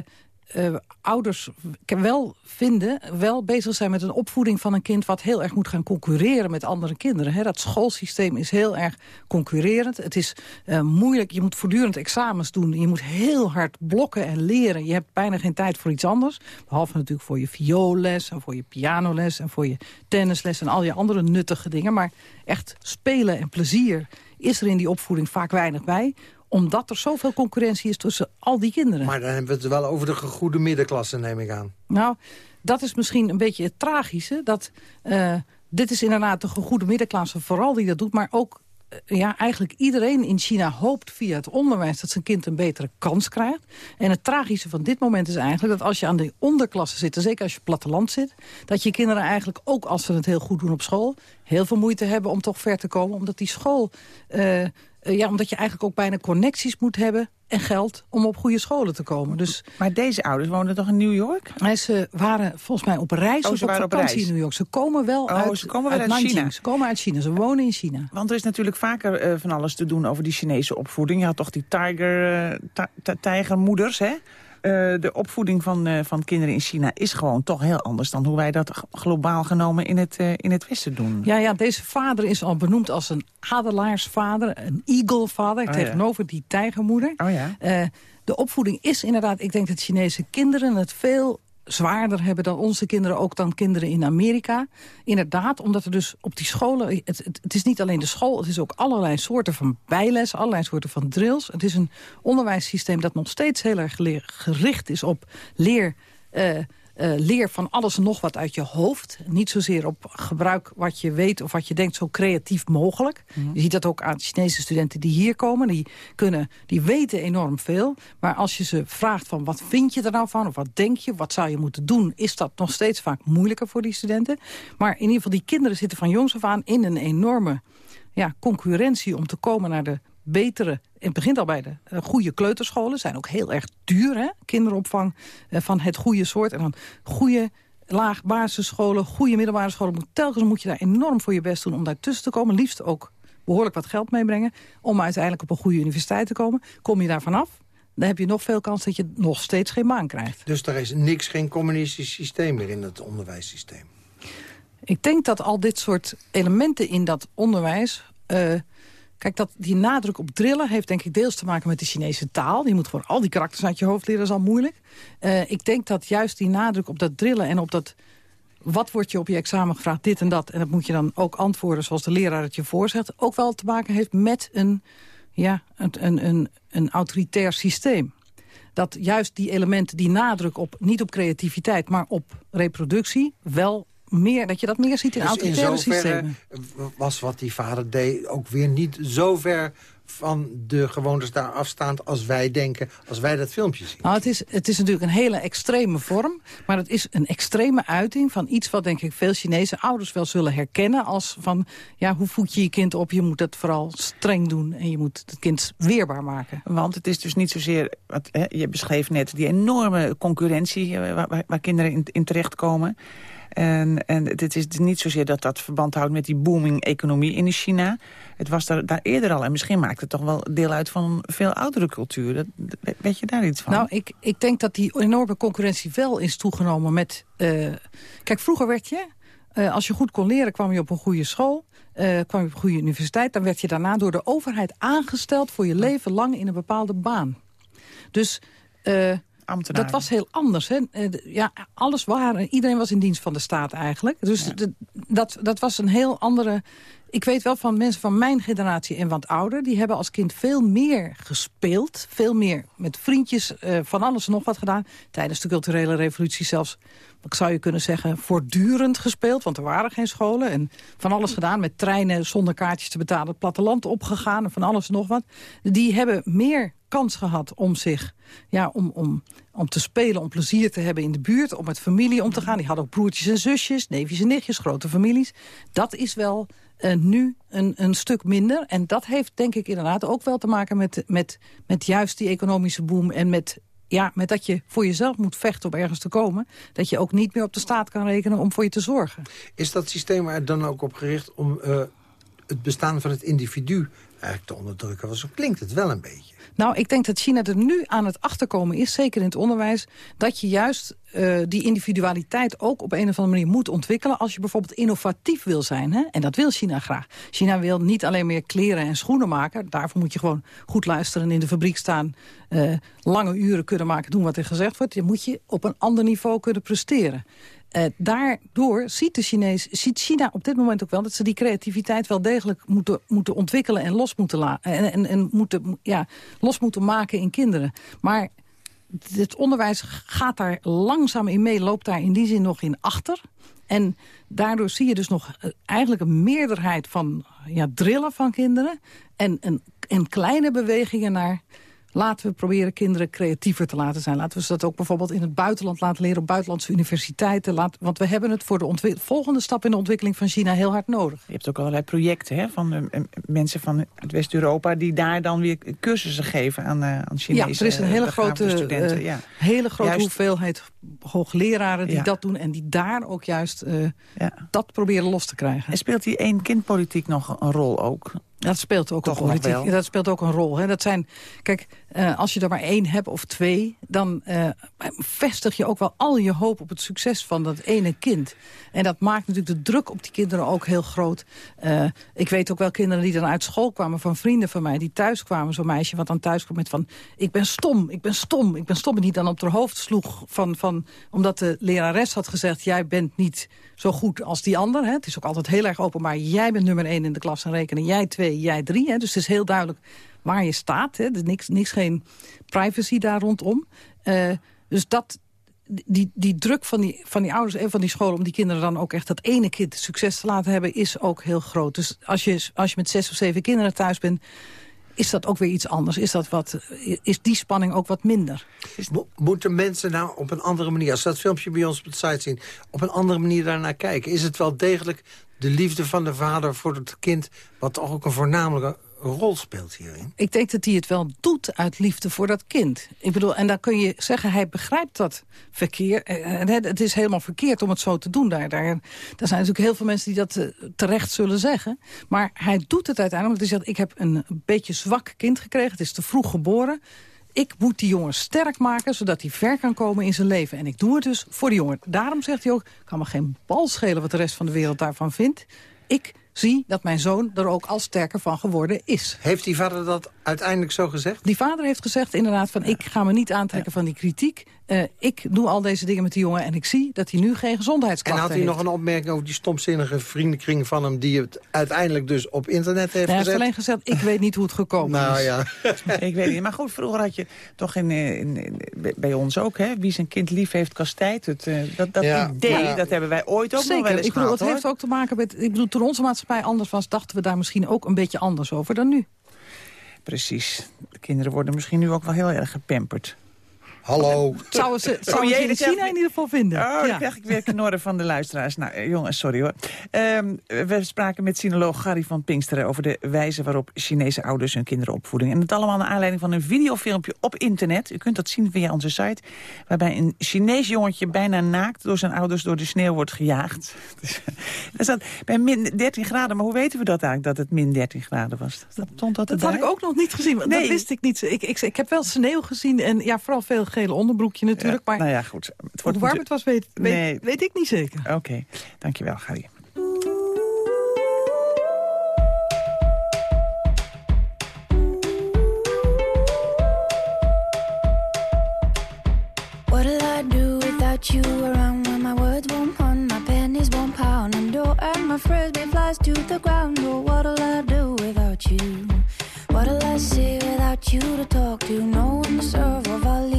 eh, ouders wel vinden, wel bezig zijn met een opvoeding van een kind... wat heel erg moet gaan concurreren met andere kinderen. Hè. Dat schoolsysteem is heel erg concurrerend. Het is eh, moeilijk, je moet voortdurend examens doen. Je moet heel hard blokken en leren. Je hebt bijna geen tijd voor iets anders. Behalve natuurlijk voor je vioolles en voor je pianoles... en voor je tennisles en al je andere nuttige dingen. Maar echt spelen en plezier is er in die opvoeding vaak weinig bij omdat er zoveel concurrentie is tussen al die kinderen. Maar dan hebben we het wel over de gegoede middenklasse, neem ik aan. Nou, dat is misschien een beetje het tragische. Dat, eh, dit is inderdaad de goede middenklasse vooral die dat doet. Maar ook eh, ja, eigenlijk iedereen in China hoopt via het onderwijs... dat zijn kind een betere kans krijgt. En het tragische van dit moment is eigenlijk dat als je aan de onderklasse zit... en zeker als je platteland zit... dat je kinderen eigenlijk ook als ze het heel goed doen op school... heel veel moeite hebben om toch ver te komen. Omdat die school... eh, eh, ja, omdat je eigenlijk ook bijna connecties moet hebben en geld om op goede scholen te komen. Dus Maar deze ouders wonen toch in New York? Ze waren volgens mij op reis Oh, of ze op waren op vakantie reis. in New York. Ze komen wel Oh, uit, ze komen wel uit. China. Ze komen uit China. Ze wonen in China. Want er is natuurlijk vaker eh, van alles te doen over die Chinese opvoeding. Je had toch die tiger, eh, ti- ti- tijgermoeders, hè? Eh, de opvoeding van, eh, van kinderen in China is gewoon toch heel anders... dan hoe wij dat globaal genomen in het, eh, in het Westen doen. Ja, ja, deze vader is al benoemd als een adelaarsvader. Een eagle-vader ja. tegenover die tijgermoeder. Oh ja. De opvoeding is inderdaad... Ik denk dat Chinese kinderen het veel zwaarder hebben dan onze kinderen, ook dan kinderen in Amerika. Inderdaad, omdat er dus op die scholen... Het, het, is niet alleen de school, het is ook allerlei soorten van bijles... allerlei soorten van drills. Het is een onderwijssysteem dat nog steeds heel erg gericht is op leer... eh, eh, leer van alles en nog wat uit je hoofd. Niet zozeer op gebruik wat je weet of wat je denkt zo creatief mogelijk. Je ziet dat ook aan Chinese studenten die hier komen. Die, kunnen, die weten enorm veel. Maar als je ze vraagt van wat vind je er nou van? Of wat denk je? Wat zou je moeten doen? Is dat nog steeds vaak moeilijker voor die studenten. Maar in ieder geval die kinderen zitten van jongs af aan in een enorme ja, concurrentie om te komen naar de betere... Het begint al bij de eh, goede kleuterscholen. Zijn ook heel erg duur, hè? Kinderopvang eh, van het goede soort. En dan goede laag basisscholen, goede middelbare scholen. Moet, telkens moet je daar enorm voor je best doen om daar tussen te komen. Liefst ook behoorlijk wat geld meebrengen. Om uiteindelijk op een goede universiteit te komen. Kom je daar vanaf, dan heb je nog veel kans dat je nog steeds geen baan krijgt. Dus er is niks, geen communistisch systeem meer in het onderwijssysteem. Ik denk dat al dit soort elementen in dat onderwijs... eh, Kijk, dat, die nadruk op drillen heeft denk ik deels te maken met de Chinese taal. Je moet gewoon al die karakters uit je hoofd leren, is al moeilijk. Uh, ik denk dat juist die nadruk op dat drillen en op dat... wat wordt je op je examen gevraagd, dit en dat... en dat moet je dan ook antwoorden zoals de leraar het je voorzegt... ook wel te maken heeft met een, ja, een, een, een autoritair systeem dat juist die elementen, die nadruk op, niet op creativiteit... maar op reproductie, wel meer, dat je dat meer ziet in dus autoritaire systemen. was wat die vader deed ook weer niet zo ver van de gewoners daar afstaand als wij denken, als wij dat filmpje zien. Nou, het is, het is natuurlijk een hele extreme vorm, maar het is een extreme uiting van iets wat denk ik veel Chinese ouders wel zullen herkennen als van, ja, hoe voed je je kind op? Je moet het vooral streng doen en je moet het kind weerbaar maken. Want het is dus niet zozeer, wat, hè, je beschreef net, die enorme concurrentie eh, waar, waar kinderen in, in terechtkomen. En, en het is niet zozeer dat dat verband houdt met die booming economie in China. Het was daar, daar eerder al. En misschien maakt het toch wel deel uit van een veel oudere cultuur. Dat, weet je daar iets van? Nou, ik, ik denk dat die enorme concurrentie wel is toegenomen met... Uh, kijk, vroeger werd je, uh, als je goed kon leren, kwam je op een goede school. Uh, kwam je op een goede universiteit. Dan werd je daarna door de overheid aangesteld voor je leven lang in een bepaalde baan. Dus dat was heel anders. Hè? Eh, ja, alles waren, iedereen was in dienst van de staat eigenlijk. Dus dat, dat was een heel andere... Ik weet wel van mensen van mijn generatie en wat ouder... die hebben als kind veel meer gespeeld. Veel meer met vriendjes, uh, van alles en nog wat gedaan. Tijdens de culturele revolutie zelfs, ik zou je kunnen zeggen... voortdurend gespeeld, want er waren geen scholen. En van alles gedaan, met treinen zonder kaartjes te betalen... het platteland opgegaan en van alles en nog wat. Die hebben meer kans gehad om zich ja, om, om, om te spelen, om plezier te hebben in de buurt, om met familie om te gaan. Die hadden ook broertjes en zusjes, neefjes en nichtjes, grote families. Dat is wel uh, nu een, een stuk minder. En dat heeft denk ik inderdaad ook wel te maken met, met, met juist die economische boom en met ja, met dat je voor jezelf moet vechten om ergens te komen... dat je ook niet meer op de staat kan rekenen om voor je te zorgen. Is dat systeem er dan ook op gericht om uh, het bestaan van het individu eigenlijk te onderdrukken? Want zo klinkt het wel een beetje. Nou, ik denk dat China er nu aan het achterkomen is, zeker in het onderwijs... dat je juist uh, die individualiteit ook op een of andere manier moet ontwikkelen... als je bijvoorbeeld innovatief wil zijn. Hè? En dat wil China graag. China wil niet alleen meer kleren en schoenen maken. Daarvoor moet je gewoon goed luisteren in de fabriek staan... Uh, lange uren kunnen maken, doen wat er gezegd wordt. Je moet je op een ander niveau kunnen presteren. Uh, daardoor ziet, de Chinees, ziet China op dit moment ook wel... dat ze die creativiteit wel degelijk moeten, moeten ontwikkelen... en, los moeten, la en, en, en moeten, ja, los moeten maken in kinderen. Maar het onderwijs gaat daar langzaam in mee, loopt daar in die zin nog in achter. En daardoor zie je dus nog eh, eigenlijk een meerderheid van ja, drillen van kinderen... en, en, en kleine bewegingen naar Laten we proberen kinderen creatiever te laten zijn. Laten we ze dat ook bijvoorbeeld in het buitenland laten leren... op buitenlandse universiteiten. Laat, want we hebben het voor de volgende stap in de ontwikkeling van China heel hard nodig. Je hebt ook allerlei projecten hè, van uh, mensen van West-Europa... die daar dan weer cursussen geven aan, uh, aan Chinese Ja, er is een hele grote, studenten. ja. hele grote hoeveelheid hoogleraren die dat doen... en die daar ook juist dat proberen los te krijgen. En speelt die één-kindpolitiek nog een rol ook? Dat speelt ook, een, politiek, dat speelt ook een rol. Hè. Dat zijn, kijk, uh, als je er maar één hebt of twee... dan uh, vestig je ook wel al je hoop op het succes van dat ene kind. En dat maakt natuurlijk de druk op die kinderen ook heel groot. Uh, ik weet ook wel kinderen die dan uit school kwamen van vrienden van mij... die thuis kwamen, zo'n meisje wat dan thuis kwam met van... ik ben stom, ik ben stom, ik ben stom... en die dan op haar hoofd sloeg van, van, omdat de lerares had gezegd... jij bent niet zo goed als die ander. Hè. Het is ook altijd heel erg open, maar jij bent nummer één in de klas en rekenen. Jij twee, jij drie. Hè. Dus het is heel duidelijk waar je staat. Hè. Is niks, niks geen privacy daar rondom. Uh, dus dat, die, die druk van die, van die ouders en van die scholen... om die kinderen dan ook echt dat ene kind succes te laten hebben... is ook heel groot. Dus als je, als je met zes of zeven kinderen thuis bent is dat ook weer iets anders. Is, dat wat, is die spanning ook wat minder. Moeten mensen nou op een andere manier... als dat filmpje bij ons op de site zien... op een andere manier daarnaar kijken? Is het wel degelijk de liefde van de vader voor het kind... wat toch ook een voornamelijke rol speelt hierin? Ik denk dat hij het wel doet uit liefde voor dat kind. Ik bedoel, en dan kun je zeggen, hij begrijpt dat verkeer. Eh, eh, het is helemaal verkeerd om het zo te doen. Daar, daar, zijn natuurlijk heel veel mensen die dat eh, terecht zullen zeggen. Maar hij doet het uiteindelijk, hij zegt... ik heb een beetje zwak kind gekregen, het is te vroeg geboren ik moet die jongen sterk maken, zodat hij ver kan komen in zijn leven. En ik doe het dus voor die jongen. Daarom zegt hij ook, kan me geen bal schelen wat de rest van de wereld daarvan vindt. Ik zie dat mijn zoon er ook al sterker van geworden is. Heeft die vader dat uiteindelijk zo gezegd? Die vader heeft gezegd inderdaad van ik ga me niet aantrekken van die kritiek. Uh, ik doe al deze dingen met die jongen en ik zie dat hij nu geen gezondheidsklachten heeft. En had hij nog een opmerking over die stomzinnige vriendenkring van hem... die het uiteindelijk dus op internet heeft nee, gezet? Hij heeft alleen gezegd, ik weet niet hoe het gekomen nou, is. Ja. ik weet niet, maar goed, vroeger had je toch in, in, bij ons ook... Hè, wie zijn kind lief heeft kastijdt. Het, uh, dat dat idee, dat hebben wij ooit ook Zeker. nog wel eens ik bedoel, gehad, Het heeft ook te maken met... Ik bedoel, toen onze maatschappij anders was... dachten we daar misschien ook een beetje anders over dan nu. Precies. De kinderen worden misschien nu ook wel heel erg gepamperd. Hallo. Zouden ze, zou oh, in China in ieder geval vinden. Oh, dan krijg ik weer knorren van de luisteraars. Nou, eh, jongens, sorry hoor. Um, we spraken met sinoloog Gary van Pinksteren... over de wijze waarop Chinese ouders hun kinderen opvoeden. En het allemaal naar aanleiding van een videofilmpje op internet. U kunt dat zien via onze site. Waarbij een Chinees jongetje bijna naakt door zijn ouders door de sneeuw wordt gejaagd. dat staat bij min 13 graden. Maar hoe weten we dat eigenlijk, dat het min 13 graden was? Dat, stond dat, dat had ik ook nog niet gezien. Nee. Dat wist ik niet. Ik, ik, ik heb wel sneeuw gezien en ja, vooral veel gele onderbroekje natuurlijk. maar nou ja, goed. Het wordt hoe warm het was, weet, weet, nee. weet ik niet zeker. Oké, okay. dankjewel, Gary. What'll I do without you around when my words won't pun, my pennies won't pound, and door and my frisbee flies to the ground? Oh, what'll I do without you? What'll I say without you to talk to? No one to serve or I'll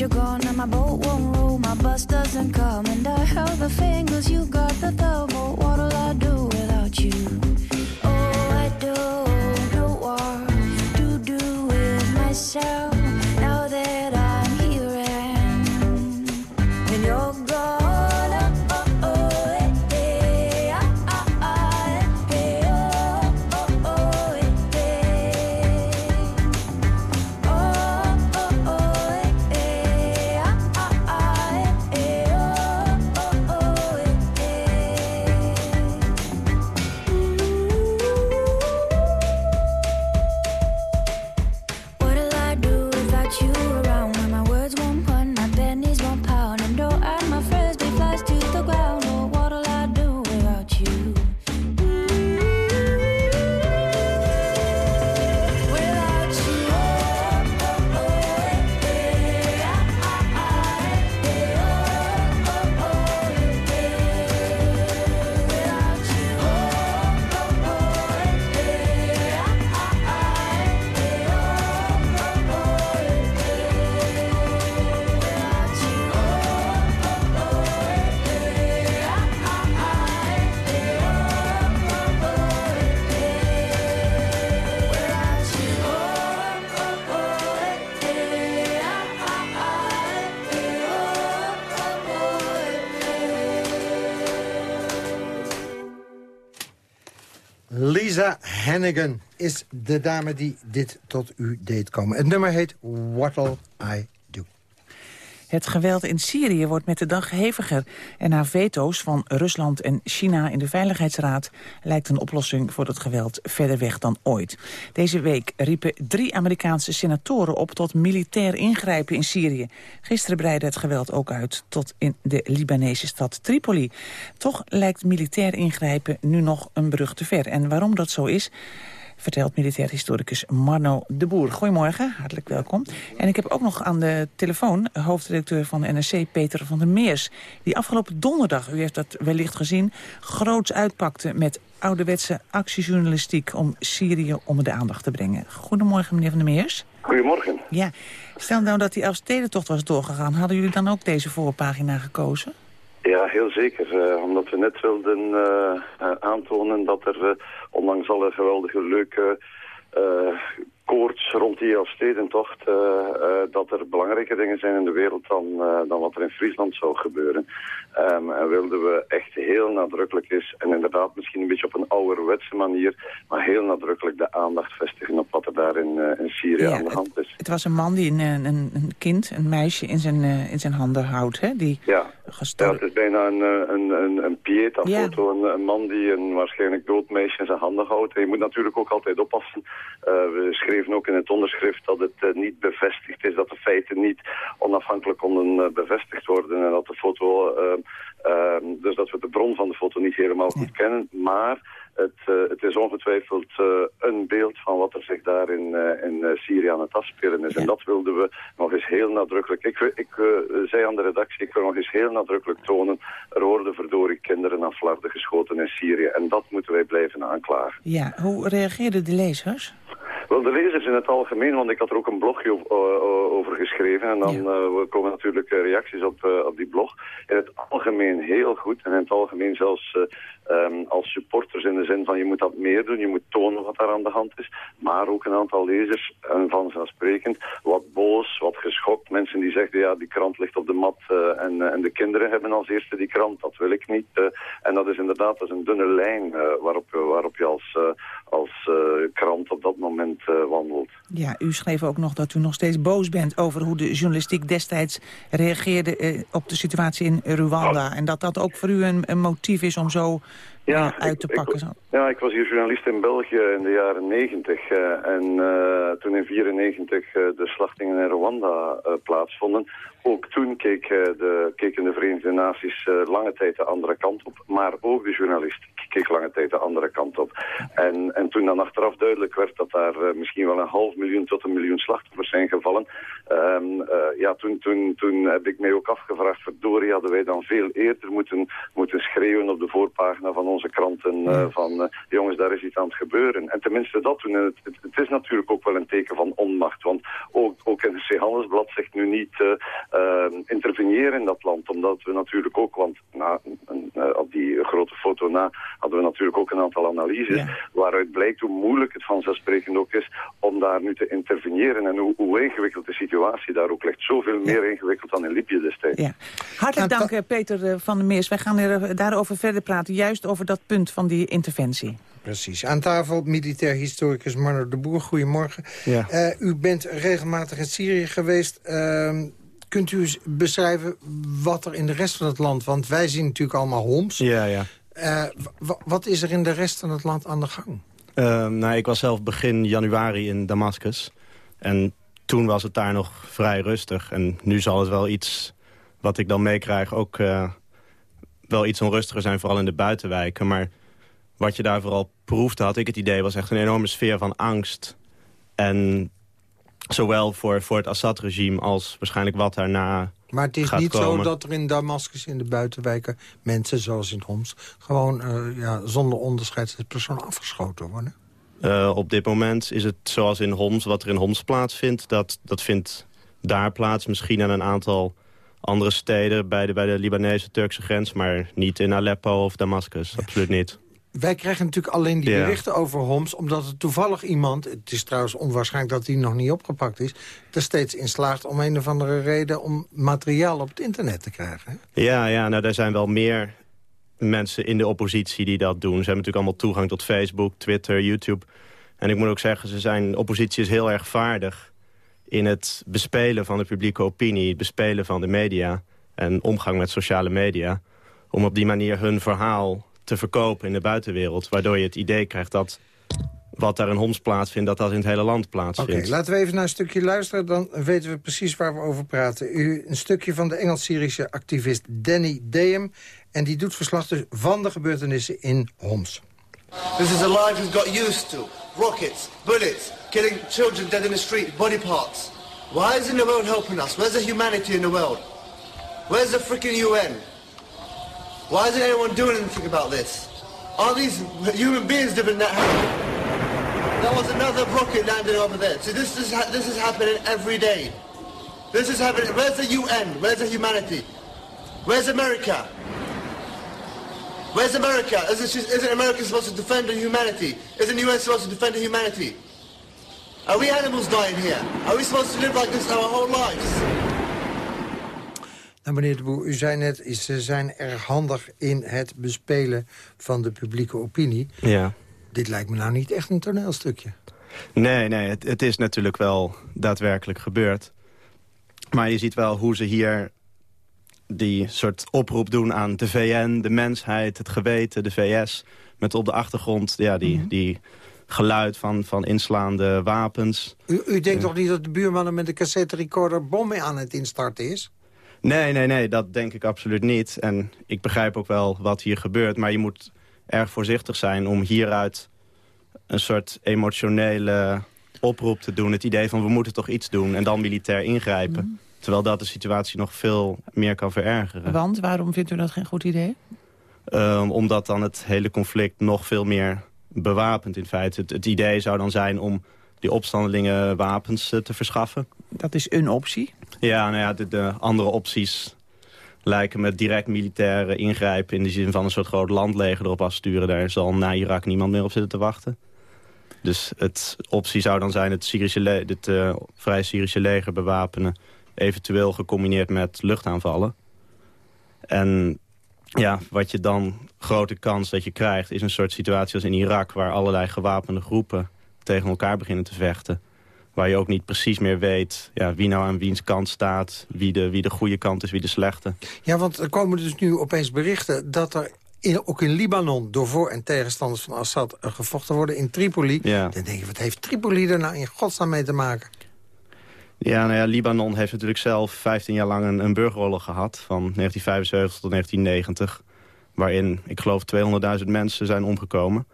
you're gone and my boat won't roll, my bus doesn't come, and I held the fingers, you got the double. What'll I do without you? Oh, I don't know what to do with myself. Hennigan is de dame die dit tot u deed komen. Het nummer heet What'll I. Het geweld in Syrië wordt met de dag heviger. En na veto's van Rusland en China in de Veiligheidsraad... lijkt een oplossing voor het geweld verder weg dan ooit. Deze week riepen drie Amerikaanse senatoren op... tot militair ingrijpen in Syrië. Gisteren breidde het geweld ook uit tot in de Libanese stad Tripoli. Toch lijkt militair ingrijpen nu nog een brug te ver. En waarom dat zo is vertelt militair historicus Marno de Boer. Goedemorgen, hartelijk welkom. En ik heb ook nog aan de telefoon hoofdredacteur van de NRC, Peter van der Meers... die afgelopen donderdag, u heeft dat wellicht gezien... groots uitpakte met ouderwetse actiejournalistiek... om Syrië onder de aandacht te brengen. Goedemorgen, meneer van der Meers. Goedemorgen. Ja, stel nou dat die Elfstedentocht was doorgegaan... hadden jullie dan ook deze voorpagina gekozen? Ja, heel zeker. omdat we net wilden aantonen dat er, ondanks alle geweldige leuke koorts rond die Elfstedentocht uh, uh, dat er belangrijke dingen zijn in de wereld dan, uh, dan wat er in Friesland zou gebeuren. Um, en wilden we echt heel nadrukkelijk is, en inderdaad misschien een beetje op een ouderwetse manier, maar heel nadrukkelijk de aandacht vestigen op wat er daar in, in Syrië aan de hand is. Het was een man die een, een, een kind, een meisje in zijn, in zijn handen houdt, hè? Die ja. ja, het is bijna een, een, een, een Pieta-foto, een, een, man die een waarschijnlijk dood meisje in zijn handen houdt. En je moet natuurlijk ook altijd oppassen. we schreven ook in het onderschrift dat het uh, niet bevestigd is, dat de feiten niet onafhankelijk konden uh, bevestigd worden en dat de foto, uh, dus dat we de bron van de foto niet helemaal goed kennen, maar het, het, is ongetwijfeld een beeld van wat er zich daar in, in Syrië aan het afspelen is. En dat wilden we nog eens heel nadrukkelijk. Ik, ik zei aan de redactie, ik wil nog eens heel nadrukkelijk tonen. Er worden verdorie kinderen aan flarden geschoten in Syrië. En dat moeten wij blijven aanklagen. Ja, hoe reageerden de lezers? Wel, de lezers in het algemeen, want ik had er ook een blogje over geschreven. En dan ja. komen natuurlijk reacties op, op die blog. In het algemeen heel goed. En in het algemeen zelfs um, als supporters in de zin van je moet dat meer doen. Je moet tonen wat daar aan de hand is. Maar ook een aantal lezers, en vanzelfsprekend, wat boos, wat geschokt. Mensen die zeggen, ja, die krant ligt op de mat uh, en, uh, en de kinderen hebben als eerste die krant. Dat wil ik niet. Uh, en dat is inderdaad dat is een dunne lijn waarop, waarop je als, als krant op dat moment wandelt. Ja, u schreef ook nog dat u nog steeds boos bent over hoe de journalistiek destijds reageerde op de situatie in Rwanda. En dat dat ook voor u een, een motief is om zo ja, uit te pakken. Ik, ja, ik was hier journalist in België in de jaren 90. Uh, en uh, toen in 94 uh, de slachtingen in Rwanda plaatsvonden. Ook toen keek de, keken de Verenigde Naties lange tijd de andere kant op. Maar ook de journalist keek lange tijd de andere kant op. En, en toen dan achteraf duidelijk werd dat daar misschien wel een half miljoen tot een miljoen slachtoffers zijn gevallen. Um, ja, toen, toen, toen heb ik mij ook afgevraagd, verdorie hadden wij dan veel eerder moeten, moeten schreeuwen op de voorpagina van onze kranten uh, van uh, jongens, daar is iets aan het gebeuren. En tenminste dat doen. Het, het, het, is natuurlijk ook wel een teken van onmacht. Want ook, ook NRC Handelsblad zegt nu niet interveneren in dat land. Omdat we natuurlijk ook, want na, op die grote foto na hadden we natuurlijk ook een aantal analyses. Ja. Waaruit blijkt hoe moeilijk het vanzelfsprekend ook is om daar nu te interveneren. En hoe, hoe ingewikkeld de situatie daar ook ligt. Zoveel ja. meer ingewikkeld dan in Libië destijds. Ja. Hartelijk dank Peter van der Meers. Wij gaan er, daarover verder praten. Juist over dat punt van die interventie. Precies. Aan tafel militair historicus Marno de Boer. Goedemorgen. Ja. Uh, u bent regelmatig in Syrië geweest. Uh, kunt u beschrijven wat er in de rest van het land... want wij zien natuurlijk allemaal Homs. Ja, ja. Uh, wat is er in de rest van het land aan de gang? nou, ik was zelf begin januari in Damascus. En toen was het daar nog vrij rustig. En nu zal het wel iets, wat ik dan meekrijg, ook wel iets onrustiger zijn, vooral in de buitenwijken. Maar wat je daar vooral proefde, had ik het idee, was echt een enorme sfeer van angst. En zowel voor, voor het Assad-regime als waarschijnlijk wat daarna Maar het is niet zo dat er in Damascus in de buitenwijken mensen, zoals in Homs... gewoon uh, ja, zonder onderscheidspersoon afgeschoten worden? Uh, op dit moment is het zoals in Homs, wat er in Homs plaatsvindt. Dat, dat vindt daar plaats, misschien aan een aantal andere steden bij de, bij de Libanese-Turkse grens... maar niet in Aleppo of Damascus, absoluut niet. Wij krijgen natuurlijk alleen die berichten over Homs... omdat er toevallig iemand, het is trouwens onwaarschijnlijk dat hij nog niet opgepakt is... er steeds in slaagt om een of andere reden om materiaal op het internet te krijgen. Ja, ja nou, er zijn wel meer mensen in de oppositie die dat doen. Ze hebben natuurlijk allemaal toegang tot Facebook, Twitter, YouTube. En ik moet ook zeggen, ze zijn, oppositie is heel erg vaardig in het bespelen van de publieke opinie... het bespelen van de media en omgang met sociale media... om op die manier hun verhaal te verkopen in de buitenwereld... waardoor je het idee krijgt dat wat daar in Homs plaatsvindt... dat dat in het hele land plaatsvindt. Oké, laten we even naar een stukje luisteren. Dan weten we precies waar we over praten. U, een stukje van de Engels-Syrische activist Danny Dehem... en die doet verslag dus van de gebeurtenissen in Homs. This is a life we've got used to. Rockets, bullets, killing children dead in the street, body parts. Why isn't the world helping us? Where's the humanity in the world? Where's the freaking UN? Why isn't anyone doing anything about this? Are these human beings living that happen? There was another rocket landing over there. So this is, this is happening every day. This is happening. Where's the UN? Where's the humanity? Where's America? Where's America? Isn't, isn't America supposed to defend the humanity? Isn't the UN supposed to defend the humanity? Are we animals dying here? Are we supposed to live like this our whole lives? Nou, meneer de Boer, u zei net, ze zijn erg handig in het bespelen van de publieke opinie. Ja. Dit lijkt me nou niet echt een toneelstukje. Nee, nee, het, het is natuurlijk wel daadwerkelijk gebeurd. Maar je ziet wel hoe ze hier die soort oproep doen aan de VN, de mensheid, het geweten, de VS. Met op de achtergrond ja, die, Mhm. die geluid van, van inslaande wapens. U, u denkt toch niet dat de buurman met de cassette recorder bommen aan het instarten is? Nee, nee, nee, dat denk ik absoluut niet. En ik begrijp ook wel wat hier gebeurt. Maar je moet erg voorzichtig zijn om hieruit een soort emotionele oproep te doen. Het idee van we moeten toch iets doen en dan militair ingrijpen. Terwijl dat de situatie nog veel meer kan verergeren. Want, waarom vindt u dat geen goed idee? Um, omdat dan het hele conflict nog veel meer bewapend in feite. Het, het idee zou dan zijn om die opstandelingen wapens uh, te verschaffen. Dat is een optie? Ja, nou ja, de, de, andere opties lijken me direct militaire ingrijpen... in de zin van een soort groot landleger erop afsturen. Daar zal na Irak niemand meer op zitten te wachten. Dus het optie zou dan zijn het, Syrische het uh, Vrij Syrische leger bewapenen... eventueel gecombineerd met luchtaanvallen. En ja, wat je dan grote kans dat je krijgt... is een soort situatie als in Irak... waar allerlei gewapende groepen tegen elkaar beginnen te vechten. Waar je ook niet precies meer weet ja, wie nou aan wiens kant staat... Wie de, wie de goede kant is, wie de slechte. Ja, want er komen dus nu opeens berichten... dat er in, ook in Libanon door voor- en tegenstanders van Assad gevochten worden in Tripoli. Ja. Dan denk je, wat heeft Tripoli er nou in godsnaam mee te maken? Ja, nou ja, Libanon heeft natuurlijk zelf 15 jaar lang een, een burgeroorlog gehad. Van 1975 tot 1990. Waarin, ik geloof, 200.000 mensen zijn omgekomen.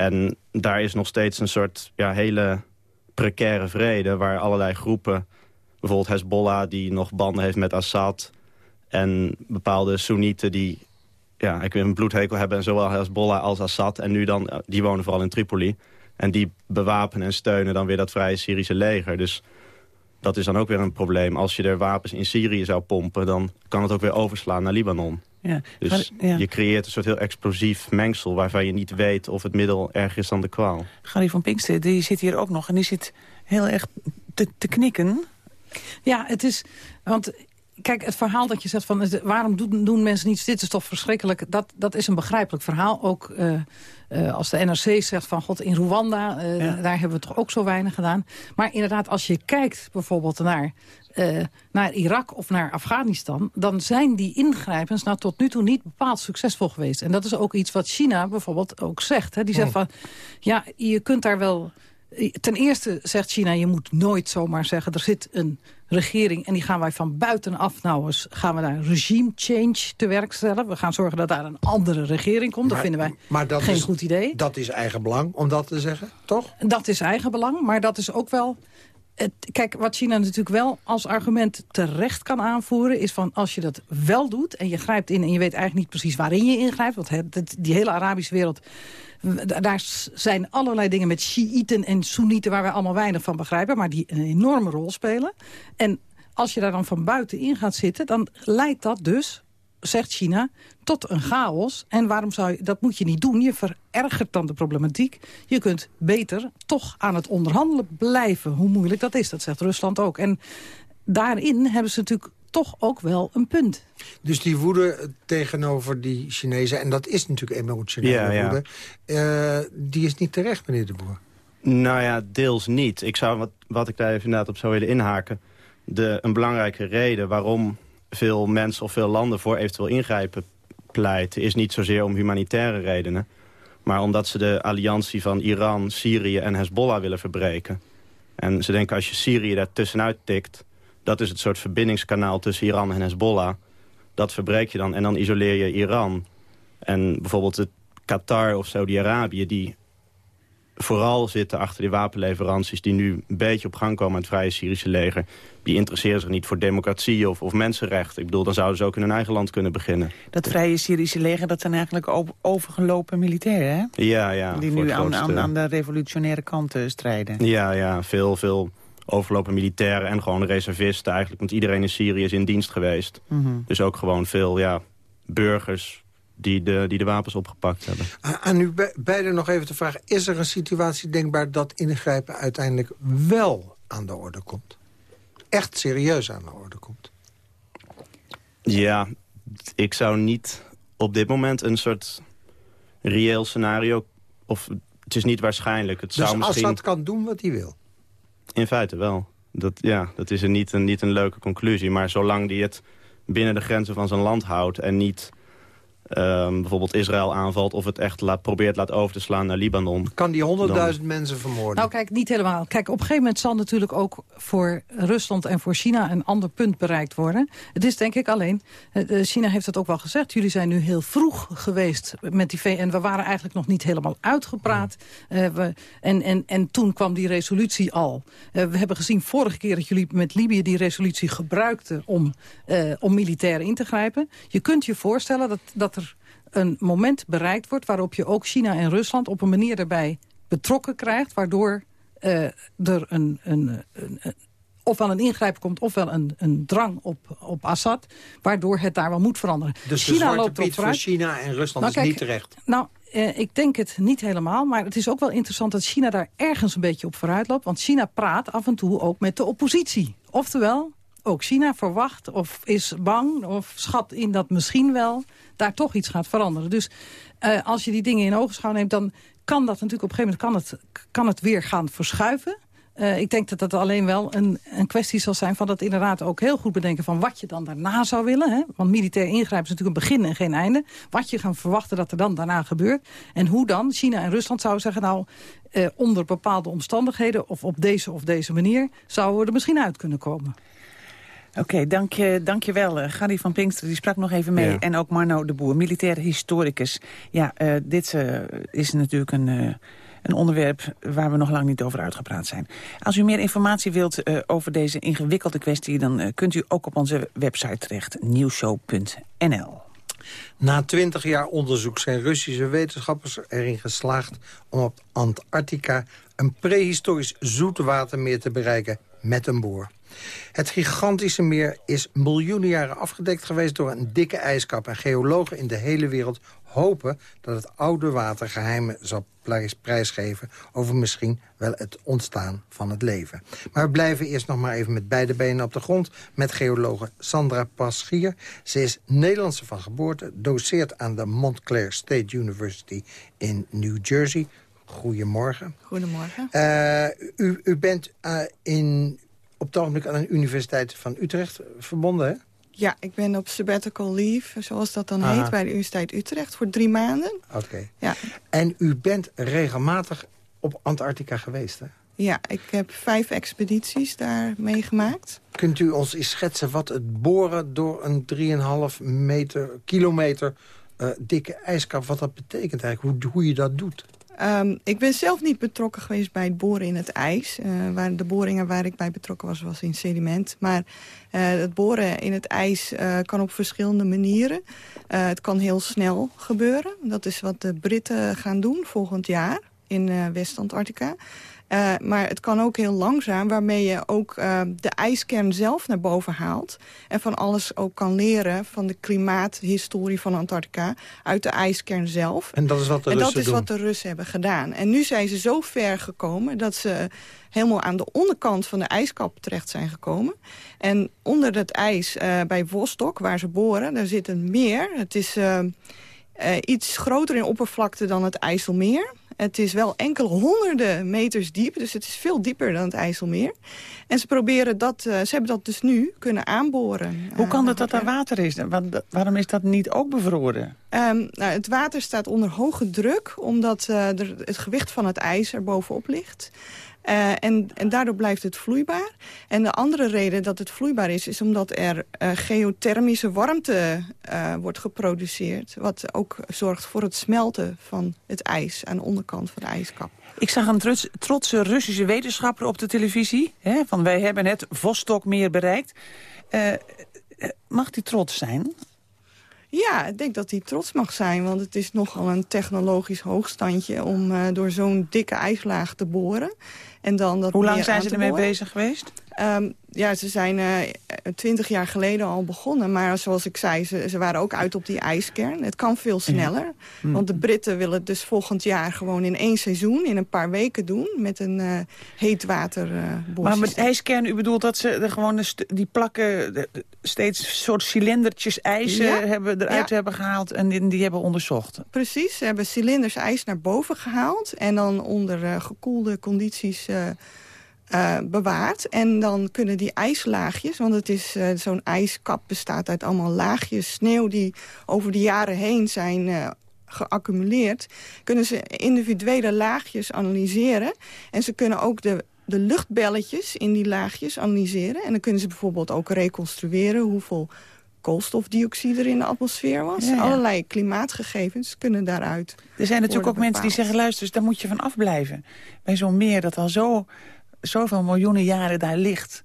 En daar is nog steeds een soort ja, hele precaire vrede... waar allerlei groepen, bijvoorbeeld Hezbollah... die nog banden heeft met Assad... en bepaalde Soenieten die ja, ik een bloedhekel hebben... en zowel Hezbollah als Assad. En nu dan, die wonen vooral in Tripoli. En die bewapenen en steunen dan weer dat vrije Syrische leger. Dus dat is dan ook weer een probleem. Als je er wapens in Syrië zou pompen... dan kan het ook weer overslaan naar Libanon. Ja. Dus ja. je creëert een soort heel explosief mengsel... waarvan je niet weet of het middel erger is dan de kwaal. Gary van Pinkster, die zit hier ook nog en die zit heel erg te, te knikken. Ja, het is... Want kijk, het verhaal dat je zegt van waarom doen, doen mensen niets, dit is toch verschrikkelijk, dat, dat is een begrijpelijk verhaal. Ook uh, uh, als de NRC zegt van god, in Rwanda, uh, ja. daar hebben we toch ook zo weinig gedaan. Maar inderdaad, als je kijkt bijvoorbeeld naar, naar Irak of naar Afghanistan, dan zijn die ingrijpens nou tot nu toe niet bepaald succesvol geweest. En dat is ook iets wat China bijvoorbeeld ook zegt. Hè? Die zegt van, ja, je kunt daar wel... Ten eerste zegt China, je moet nooit zomaar zeggen... er zit een regering en die gaan wij van buitenaf nou eens... gaan we daar regime change te werk stellen. We gaan zorgen dat daar een andere regering komt. Maar, dat vinden wij maar dat geen is, goed idee. Dat is eigen belang om dat te zeggen, toch? Dat is eigen belang, maar dat is ook wel... Kijk, wat China natuurlijk wel als argument terecht kan aanvoeren... is van als je dat wel doet en je grijpt in... en je weet eigenlijk niet precies waarin je ingrijpt... want die hele Arabische wereld daar zijn allerlei dingen met Shiiten en Soenieten... waar wij allemaal weinig van begrijpen, maar die een enorme rol spelen. En als je daar dan van buiten in gaat zitten... dan leidt dat dus, zegt China, tot een chaos. En waarom zou je, dat moet je niet doen. Je verergert dan de problematiek. Je kunt beter toch aan het onderhandelen blijven. Hoe moeilijk dat is, dat zegt Rusland ook. En daarin hebben ze natuurlijk toch ook wel een punt. Dus die woede tegenover die Chinezen... en dat is natuurlijk emotionele ja, ja. woede... Uh, die is niet terecht, meneer de Boer. Nou ja, deels niet. Ik zou, wat, wat ik daar even inderdaad op zou willen inhaken... De, een belangrijke reden waarom veel mensen of veel landen... voor eventueel ingrijpen pleiten... is niet zozeer om humanitaire redenen... maar omdat ze de alliantie van Iran, Syrië en Hezbollah willen verbreken. En ze denken als je Syrië daar tussenuit tikt dat is het soort verbindingskanaal tussen Iran en Hezbollah. Dat verbreek je dan en dan isoleer je Iran. En bijvoorbeeld het Qatar of Saudi-Arabië... die vooral zitten achter die wapenleveranties... die nu een beetje op gang komen aan het Vrije Syrische leger... die interesseren zich niet voor democratie of, of mensenrechten. Ik bedoel, dan zouden ze ook in hun eigen land kunnen beginnen. Dat Vrije Syrische leger, dat zijn eigenlijk overgelopen militairen, hè? Ja, ja. Die nu aan, aan, aan, de revolutionaire kant strijden. Ja, ja, veel, veel overlopen militairen en gewoon reservisten eigenlijk. Want iedereen in Syrië is in dienst geweest. Mhm. Dus ook gewoon veel ja, burgers die de, die de wapens opgepakt hebben. A- Aan u be- beiden nog even te vragen... is er een situatie denkbaar dat ingrijpen uiteindelijk wel aan de orde komt? Echt serieus aan de orde komt? Ja, ik zou niet op dit moment een soort reëel scenario... of het is niet waarschijnlijk. Het Dus zou misschien... Assad kan doen wat hij wil? In feite wel. Dat, ja, dat is een, niet, een, niet een leuke conclusie. Maar zolang die het binnen de grenzen van zijn land houdt... en niet ehm, bijvoorbeeld Israël aanvalt... of het echt laat, probeert laat over te slaan naar Libanon... Kan die honderdduizend mensen vermoorden? Nou kijk, niet helemaal. Kijk, op een gegeven moment zal natuurlijk ook voor Rusland en voor China een ander punt bereikt worden. Het is denk ik alleen, eh, eh, China heeft het ook wel gezegd, jullie zijn nu heel vroeg geweest met die VN. We waren eigenlijk nog niet helemaal uitgepraat. Eh, we, en, en, en toen kwam die resolutie al. Eh, we hebben gezien vorige keer dat jullie met Libië die resolutie gebruikten om, eh, om militair in te grijpen. Je kunt je voorstellen dat, dat er een moment bereikt wordt... waarop je ook China en Rusland op een manier erbij betrokken krijgt... waardoor eh, er een, een, een, een- ofwel een ingrijp komt... ofwel een, een drang op, op Assad, waardoor het daar wel moet veranderen. Dus de China zwarte loopt erop voor. China en Rusland Nou, is kijk, niet terecht. Nou, eh, ik denk het niet helemaal. Maar het is ook wel interessant dat China daar ergens een beetje op vooruit loopt. Want China praat af en toe ook met de oppositie. Oftewel, ook China verwacht of is bang of schat in dat misschien wel daar toch iets gaat veranderen. Dus eh, als je die dingen in ogenschouw neemt, dan kan dat natuurlijk op een gegeven moment kan het, kan het weer gaan verschuiven. Eh, ik denk dat dat alleen wel een, een kwestie zal zijn van dat inderdaad ook heel goed bedenken van wat je dan daarna zou willen. Hè? Want militair ingrijpen is natuurlijk een begin en geen einde. Wat je gaan verwachten dat er dan daarna gebeurt. En hoe dan China en Rusland zouden zeggen nou eh, onder bepaalde omstandigheden of op deze of deze manier zouden we er misschien uit kunnen komen. Oké, dank, je, dank je wel. Eh, Gary van Pinkster die sprak nog even mee. Ja. En ook Marno de Boer, militaire historicus. Ja, eh, dit eh, is natuurlijk een, een onderwerp waar we nog lang niet over uitgepraat zijn. Als u meer informatie wilt over deze ingewikkelde kwestie... dan kunt u ook op onze website terecht, nieuwshow.nl. Na twintig jaar onderzoek zijn Russische wetenschappers erin geslaagd... om op Antarctica een prehistorisch zoetwatermeer te bereiken met een boor. Het gigantische meer is miljoenen jaren afgedekt geweest door een dikke ijskap. En geologen in de hele wereld hopen dat het oude water geheimen zal prijs- prijsgeven... over misschien wel het ontstaan van het leven. Maar we blijven eerst nog maar even met beide benen op de grond... met geologe Sandra Paschier. Ze is Nederlandse van geboorte, doceert aan de Montclair State University in New Jersey. Goedemorgen. Goedemorgen. Eh, u, u bent eh, in, op het ogenblik aan een universiteit van Utrecht verbonden, hè? Ja, ik ben op sabbatical leave, zoals dat dan Aha. heet, bij de Universiteit Utrecht voor drie maanden. Oké. Ja. En u bent regelmatig op Antarctica geweest, hè? Ja, ik heb vijf expedities daar meegemaakt. Kunt u ons eens schetsen wat het boren door een 3,5 meter, kilometer eh, dikke ijskap... wat dat betekent eigenlijk, hoe, hoe je dat doet? Ehm, ik ben zelf niet betrokken geweest bij het boren in het ijs. Eh, waar de boringen waar ik bij betrokken was, was in sediment. Maar eh, het boren in het ijs eh, kan op verschillende manieren. Het kan heel snel gebeuren. Dat is wat de Britten gaan doen volgend jaar in West-Antarctica. Eh, maar het kan ook heel langzaam, waarmee je ook eh, de ijskern zelf naar boven haalt. En van alles ook kan leren van de klimaathistorie van Antarctica uit de ijskern zelf. En dat is wat de en dat Russen is doen. wat de Russen hebben gedaan. En nu zijn ze zo ver gekomen dat ze helemaal aan de onderkant van de ijskap terecht zijn gekomen. En onder het ijs eh, bij Vostok, waar ze boren, daar zit een meer. Het is iets groter in oppervlakte dan het IJsselmeer. Het is wel enkele honderden meters diep, dus het is veel dieper dan het IJsselmeer. En ze proberen dat, eh, ze hebben dat dus nu kunnen aanboren. Hoe kan Eh, het dat daar water is? Wa- Waarom is dat niet ook bevroren? Ehm, nou, het water staat onder hoge druk, omdat eh, er het gewicht van het ijs er bovenop ligt. Eh, en, en daardoor blijft het vloeibaar. En de andere reden dat het vloeibaar is, is omdat er eh, geothermische warmte wordt geproduceerd. Wat ook zorgt voor het smelten van het ijs aan de onderkant van de ijskap. Ik zag een trots- trotse Russische wetenschapper op de televisie. Hè, van wij hebben het Vostokmeer bereikt. Mag die trots zijn? Ja, ik denk dat hij trots mag zijn. Want het is nogal een technologisch hoogstandje... om uh, door zo'n dikke ijslaag te boren. En dan dat Hoe lang zijn ze ermee bezig geweest? Um, ja, ze zijn uh, twintig jaar geleden al begonnen. Maar zoals ik zei, ze, ze, waren ook uit op die ijskern. Het kan veel sneller. Ja. Mm. Want de Britten willen het dus volgend jaar gewoon in één seizoen... in een paar weken doen met een uh, maar met ijskern, u bedoelt dat ze de, gewoon die plakken... De, de, steeds soort cilindertjes ijs ja. hebben, eruit ja. hebben gehaald... en die, die, hebben onderzocht? Precies, ze hebben cilinders ijs naar boven gehaald... en dan onder gekoelde condities... Uh, bewaard. En dan kunnen die ijslaagjes, want het is uh, zo'n ijskap bestaat uit allemaal laagjes sneeuw die over de jaren heen zijn uh, geaccumuleerd, kunnen ze individuele laagjes analyseren. En ze kunnen ook de, de luchtbelletjes in die laagjes analyseren. En dan kunnen ze bijvoorbeeld ook reconstrueren hoeveel koolstofdioxide er in de atmosfeer was. Ja, ja. Allerlei klimaatgegevens kunnen daaruit Er zijn natuurlijk ook mensen die zeggen, luister, daar moet je van afblijven. Bij zo'n meer dat al zo zoveel miljoenen jaren daar ligt...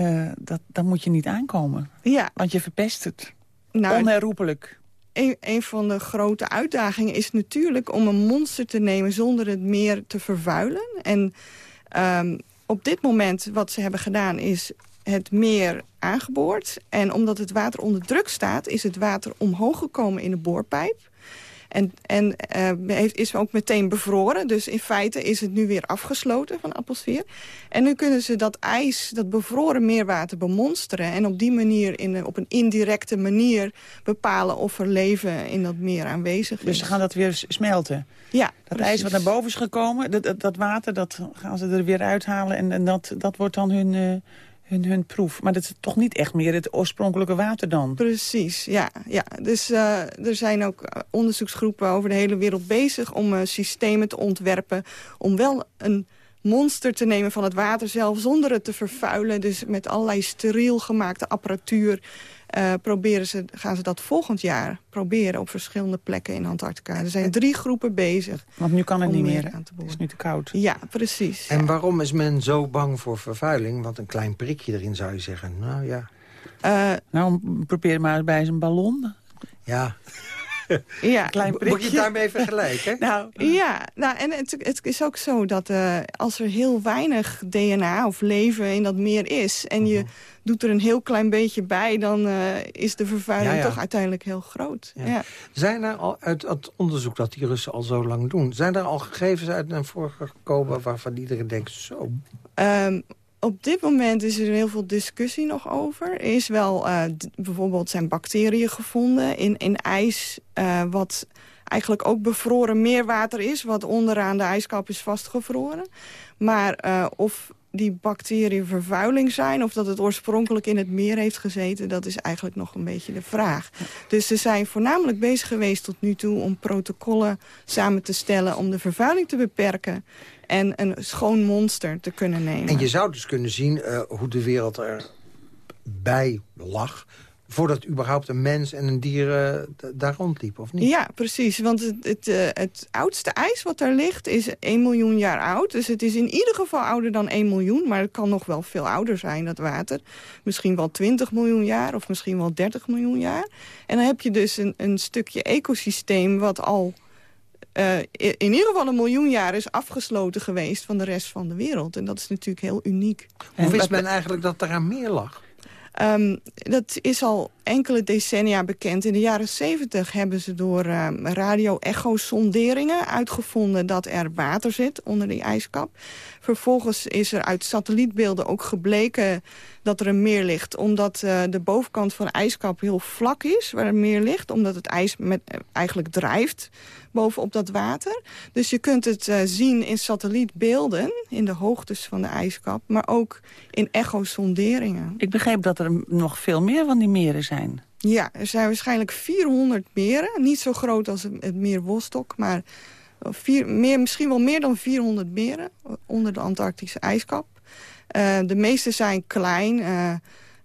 Uh, dat, dan moet je niet aankomen. Ja. Want je verpest het. Nou, Onherroepelijk. Een, een van de grote uitdagingen is natuurlijk om een monster te nemen... zonder het meer te vervuilen. En um, op dit moment wat ze hebben gedaan is het meer aangeboord. En omdat het water onder druk staat... is het water omhoog gekomen in de boorpijp. En, en uh, heeft, is ook meteen bevroren. Dus in feite is het nu weer afgesloten van atmosfeer. En nu kunnen ze dat ijs, dat bevroren meerwater bemonsteren. En op die manier, in, op een indirecte manier... bepalen of er leven in dat meer aanwezig is. Dus ze gaan dat weer smelten? Ja, Dat precies. ijs wat naar boven is gekomen, dat, dat, dat, water, dat gaan ze er weer uithalen. En, en dat, dat wordt dan hun... Uh hun, proef. Maar dat is toch niet echt meer het oorspronkelijke water dan? Precies, ja. ja. Dus uh, er zijn ook onderzoeksgroepen over de hele wereld bezig... om uh, systemen te ontwerpen om wel een monster te nemen van het water zelf... zonder het te vervuilen. Dus met allerlei steriel gemaakte apparatuur... Uh, proberen ze, gaan ze dat volgend jaar proberen op verschillende plekken in Antarctica. Er zijn drie groepen bezig. Want nu kan het niet meer, aan te het is nu te koud. Ja, precies. En waarom is men zo bang voor vervuiling? Want een klein prikje erin zou je zeggen, nou ja. Uh, nou, probeer maar bij zijn ballon. Ja, ja. Klein Moet je het daarmee vergelijken? nou, ja, nou, en het, het is ook zo dat uh, als er heel weinig DNA of leven in dat meer is... en je -huh. doet er een heel klein beetje bij... dan uh, is de vervuiling ja, ja. toch uiteindelijk heel groot. Ja. Zijn er al uit het onderzoek dat die Russen al zo lang doen... zijn er al gegevens uit naar voren gekomen waarvan iedereen denkt... zo... Um, op dit moment is er heel veel discussie nog over. Er is wel, uh, bijvoorbeeld zijn bacteriën gevonden in, in ijs... Uh, wat eigenlijk ook bevroren meerwater is... wat onderaan de ijskap is vastgevroren. Maar uh, of die bacteriën vervuiling zijn... of dat het oorspronkelijk in het meer heeft gezeten... dat is eigenlijk nog een beetje de vraag. Dus ze zijn voornamelijk bezig geweest tot nu toe... om protocollen samen te stellen om de vervuiling te beperken en een schoon monster te kunnen nemen. En je zou dus kunnen zien uh, hoe de wereld erbij lag voordat überhaupt een mens en een dier uh, daar rondliep, of niet? Ja, precies. Want het, het, uh, het, oudste ijs wat daar ligt is 1 miljoen jaar oud. Dus het is in ieder geval ouder dan 1 miljoen. Maar het kan nog wel veel ouder zijn, dat water. Misschien wel 20 miljoen jaar of misschien wel 30 miljoen jaar. En dan heb je dus een, een stukje ecosysteem wat al... Uh, in ieder geval een miljoen jaar is afgesloten geweest van de rest van de wereld. En dat is natuurlijk heel uniek. Hoe wist men eigenlijk dat er aan meer lag? Um, dat is al enkele decennia bekend. In de jaren 70 hebben ze door uh, radio-echo-sonderingen uitgevonden dat er water zit onder die ijskap. Vervolgens is er uit satellietbeelden ook gebleken dat er een meer ligt. Omdat uh, de bovenkant van de ijskap heel vlak is, waar er meer ligt. Omdat het ijs met, uh, eigenlijk drijft bovenop dat water. Dus je kunt het uh, zien in satellietbeelden, in de hoogtes van de ijskap. Maar ook in echo-sonderingen. Ik begreep dat er nog veel meer van die meren zijn. Ja, er zijn waarschijnlijk 400 meren. Niet zo groot als het meer Wostok, maar vier, meer, misschien wel meer dan 400 meren onder de Antarctische ijskap. Uh, de meeste zijn klein, uh,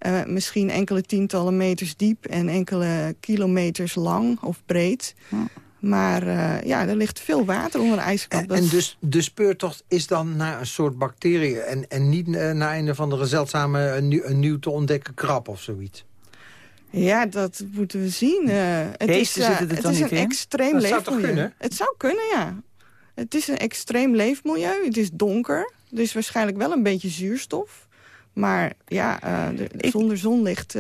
uh, misschien enkele tientallen meters diep... en enkele kilometers lang of breed. Maar ja, er ligt veel water onder de ijskap. En, en dus de speurtocht is dan naar een soort bacteriën... en, en niet naar een of andere zeldzame, een, een nieuw te ontdekken krab of zoiets? Ja, dat moeten we zien. Uh, het is, uh, het is een extreem dat leefmilieu. Zou kunnen? Het zou kunnen, ja. Het is een extreem leefmilieu. Het is donker. Er is waarschijnlijk wel een beetje zuurstof. Maar ja, uh, zonder zonlicht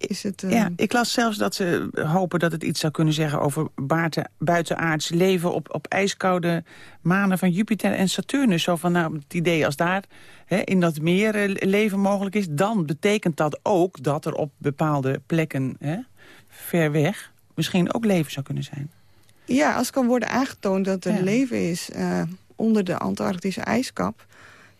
is het... Ja, ik las zelfs dat ze hopen dat het iets zou kunnen zeggen... over buiten, buitenaards leven op, op ijskoude manen van Jupiter en Saturnus. Zo van, nou, het idee als daar hè, in dat meer leven mogelijk is... dan betekent dat ook dat er op bepaalde plekken hè, ver weg... misschien ook leven zou kunnen zijn. Ja, als kan worden aangetoond dat er leven is uh, onder de Antarctische ijskap...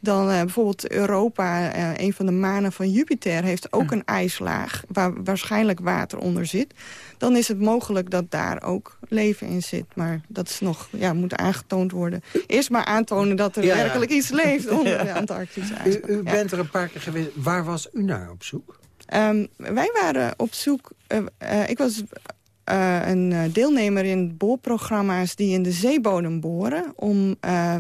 dan uh, bijvoorbeeld Europa, uh, een van de manen van Jupiter... heeft ook een ijslaag waar waarschijnlijk water onder zit. Dan is het mogelijk dat daar ook leven in zit. Maar dat is nog, ja, moet aangetoond worden. Eerst maar aantonen dat er werkelijk iets leeft onder de Antarctische ijskap. U, u bent er een paar keer geweest. Waar was u naar op zoek? Um, wij waren op zoek... ik was uh, een eh, deelnemer in boorprogramma's die in de zeebodem boren... om uh,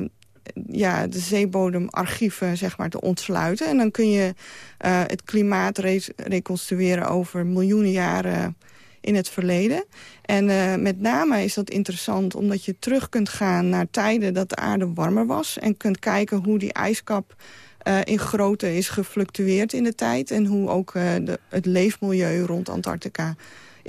ja, de zeebodemarchieven zeg maar, te ontsluiten. En dan kun je het klimaat re reconstrueren over miljoenen jaren in het verleden. En met name is dat interessant omdat je terug kunt gaan naar tijden dat de aarde warmer was... en kunt kijken hoe die ijskap in grootte is gefluctueerd in de tijd... en hoe ook de, het leefmilieu rond Antarctica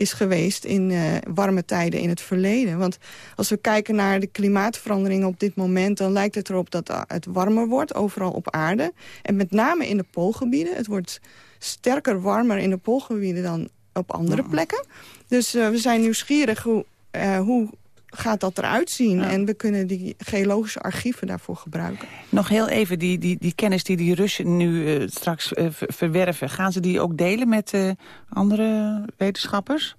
is geweest in uh, warme tijden in het verleden. Want als we kijken naar de klimaatverandering op dit moment... dan lijkt het erop dat het warmer wordt, overal op aarde. En met name in de poolgebieden. Het wordt sterker warmer in de poolgebieden dan op andere plekken. Dus uh, we zijn nieuwsgierig hoe, uh, hoe gaat dat eruit zien. En we kunnen die geologische archieven daarvoor gebruiken. Nog heel even, die, die, die kennis die die Russen nu uh, straks uh, verwerven... gaan ze die ook delen met uh, andere wetenschappers?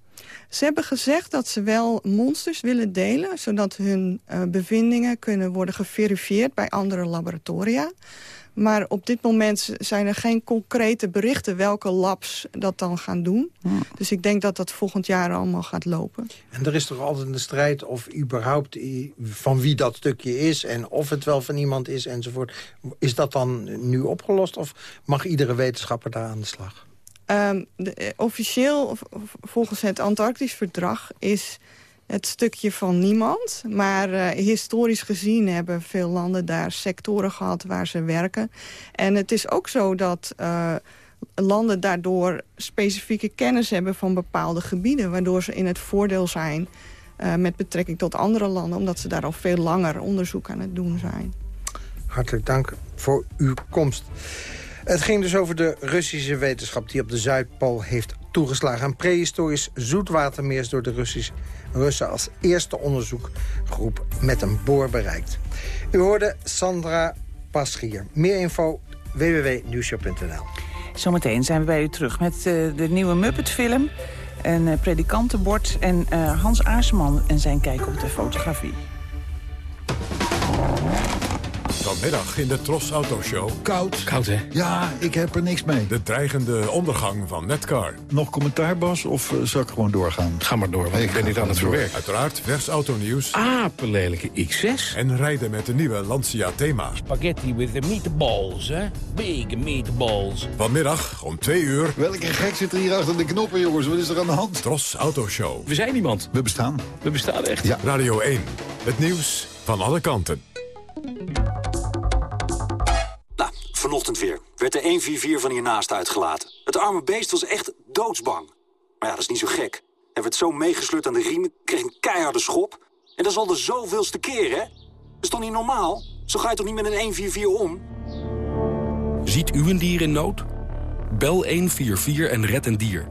Ze hebben gezegd dat ze wel monsters willen delen... zodat hun bevindingen kunnen worden geverifieerd bij andere laboratoria. Maar op dit moment zijn er geen concrete berichten welke labs dat dan gaan doen. Dus ik denk dat dat volgend jaar allemaal gaat lopen. En er is toch altijd een strijd of überhaupt van wie dat stukje is... en of het wel van iemand is enzovoort. Is dat dan nu opgelost of mag iedere wetenschapper daar aan de slag? Um, de, officieel, volgens het Antarctisch Verdrag, is het stukje van niemand. Maar uh, historisch gezien hebben veel landen daar sectoren gehad waar ze werken. En het is ook zo dat uh, landen daardoor specifieke kennis hebben van bepaalde gebieden. Waardoor ze in het voordeel zijn met betrekking tot andere landen. Omdat ze daar al veel langer onderzoek aan het doen zijn. Hartelijk dank voor uw komst. Het ging dus over de Russische wetenschap die op de Zuidpool heeft toegeslagen. Een prehistorisch zoetwatermeer door de Russen als eerste onderzoekgroep met een boor bereikt. U hoorde Sandra Paschier. Meer info www.nieuwshow.nl Zometeen zijn we bij u terug met uh, de nieuwe Muppet-film... een uh, predikantenbord en uh, Hans Aarsman en zijn kijk op de fotografie. Vanmiddag in de Tros Autoshow. Koud. Koud, hè? Ja, ik heb er niks mee. De dreigende ondergang van Netcar. Nog commentaar, Bas, of uh, zal ik gewoon doorgaan? Ga maar door, want ik, ben niet aan het verwerken. Uiteraard vers autonieuws. Apenlelijke X6. En rijden met de nieuwe Lancia Thema. Spaghetti with the meatballs, hè? Big meatballs. Vanmiddag om twee uur. Welke gek zit er hier achter de knoppen, jongens? Wat is er aan de hand? Tros Autoshow. We zijn iemand. We bestaan. We bestaan echt. Ja. Radio 1. Het nieuws van alle kanten. Vanochtend weer werd de 144 van hiernaast uitgelaten. Het arme beest was echt doodsbang. Maar ja, dat is niet zo gek. Hij werd zo meegesleurd aan de riemen, kreeg een keiharde schop. En dat is al de zoveelste keer, hè? Dat is toch niet normaal? Zo ga je toch niet met een 144 om? Ziet u een dier in nood? Bel 144 en red een dier.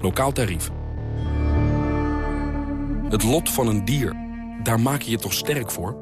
Lokaal tarief. Het lot van een dier, daar maak je je toch sterk voor?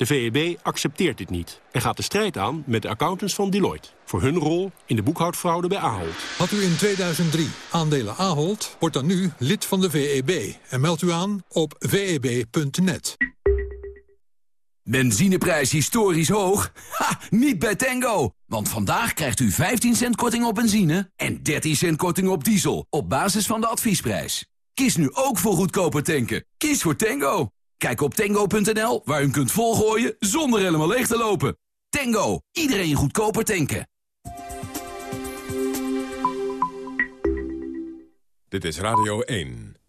De VEB accepteert dit niet en gaat de strijd aan met de accountants van Deloitte... voor hun rol in de boekhoudfraude bij Ahold. Had u in 2003 aandelen Ahold, wordt dan nu lid van de VEB... en meldt u aan op veb.net. Benzineprijs historisch hoog? Ha, niet bij Tango! Want vandaag krijgt u 15 cent korting op benzine... en 13 cent korting op diesel op basis van de adviesprijs. Kies nu ook voor goedkoper tanken. Kies voor Tango. Kijk op tango.nl waar u kunt volgooien zonder helemaal leeg te lopen. Tango, iedereen goedkoper tanken. Dit is Radio 1.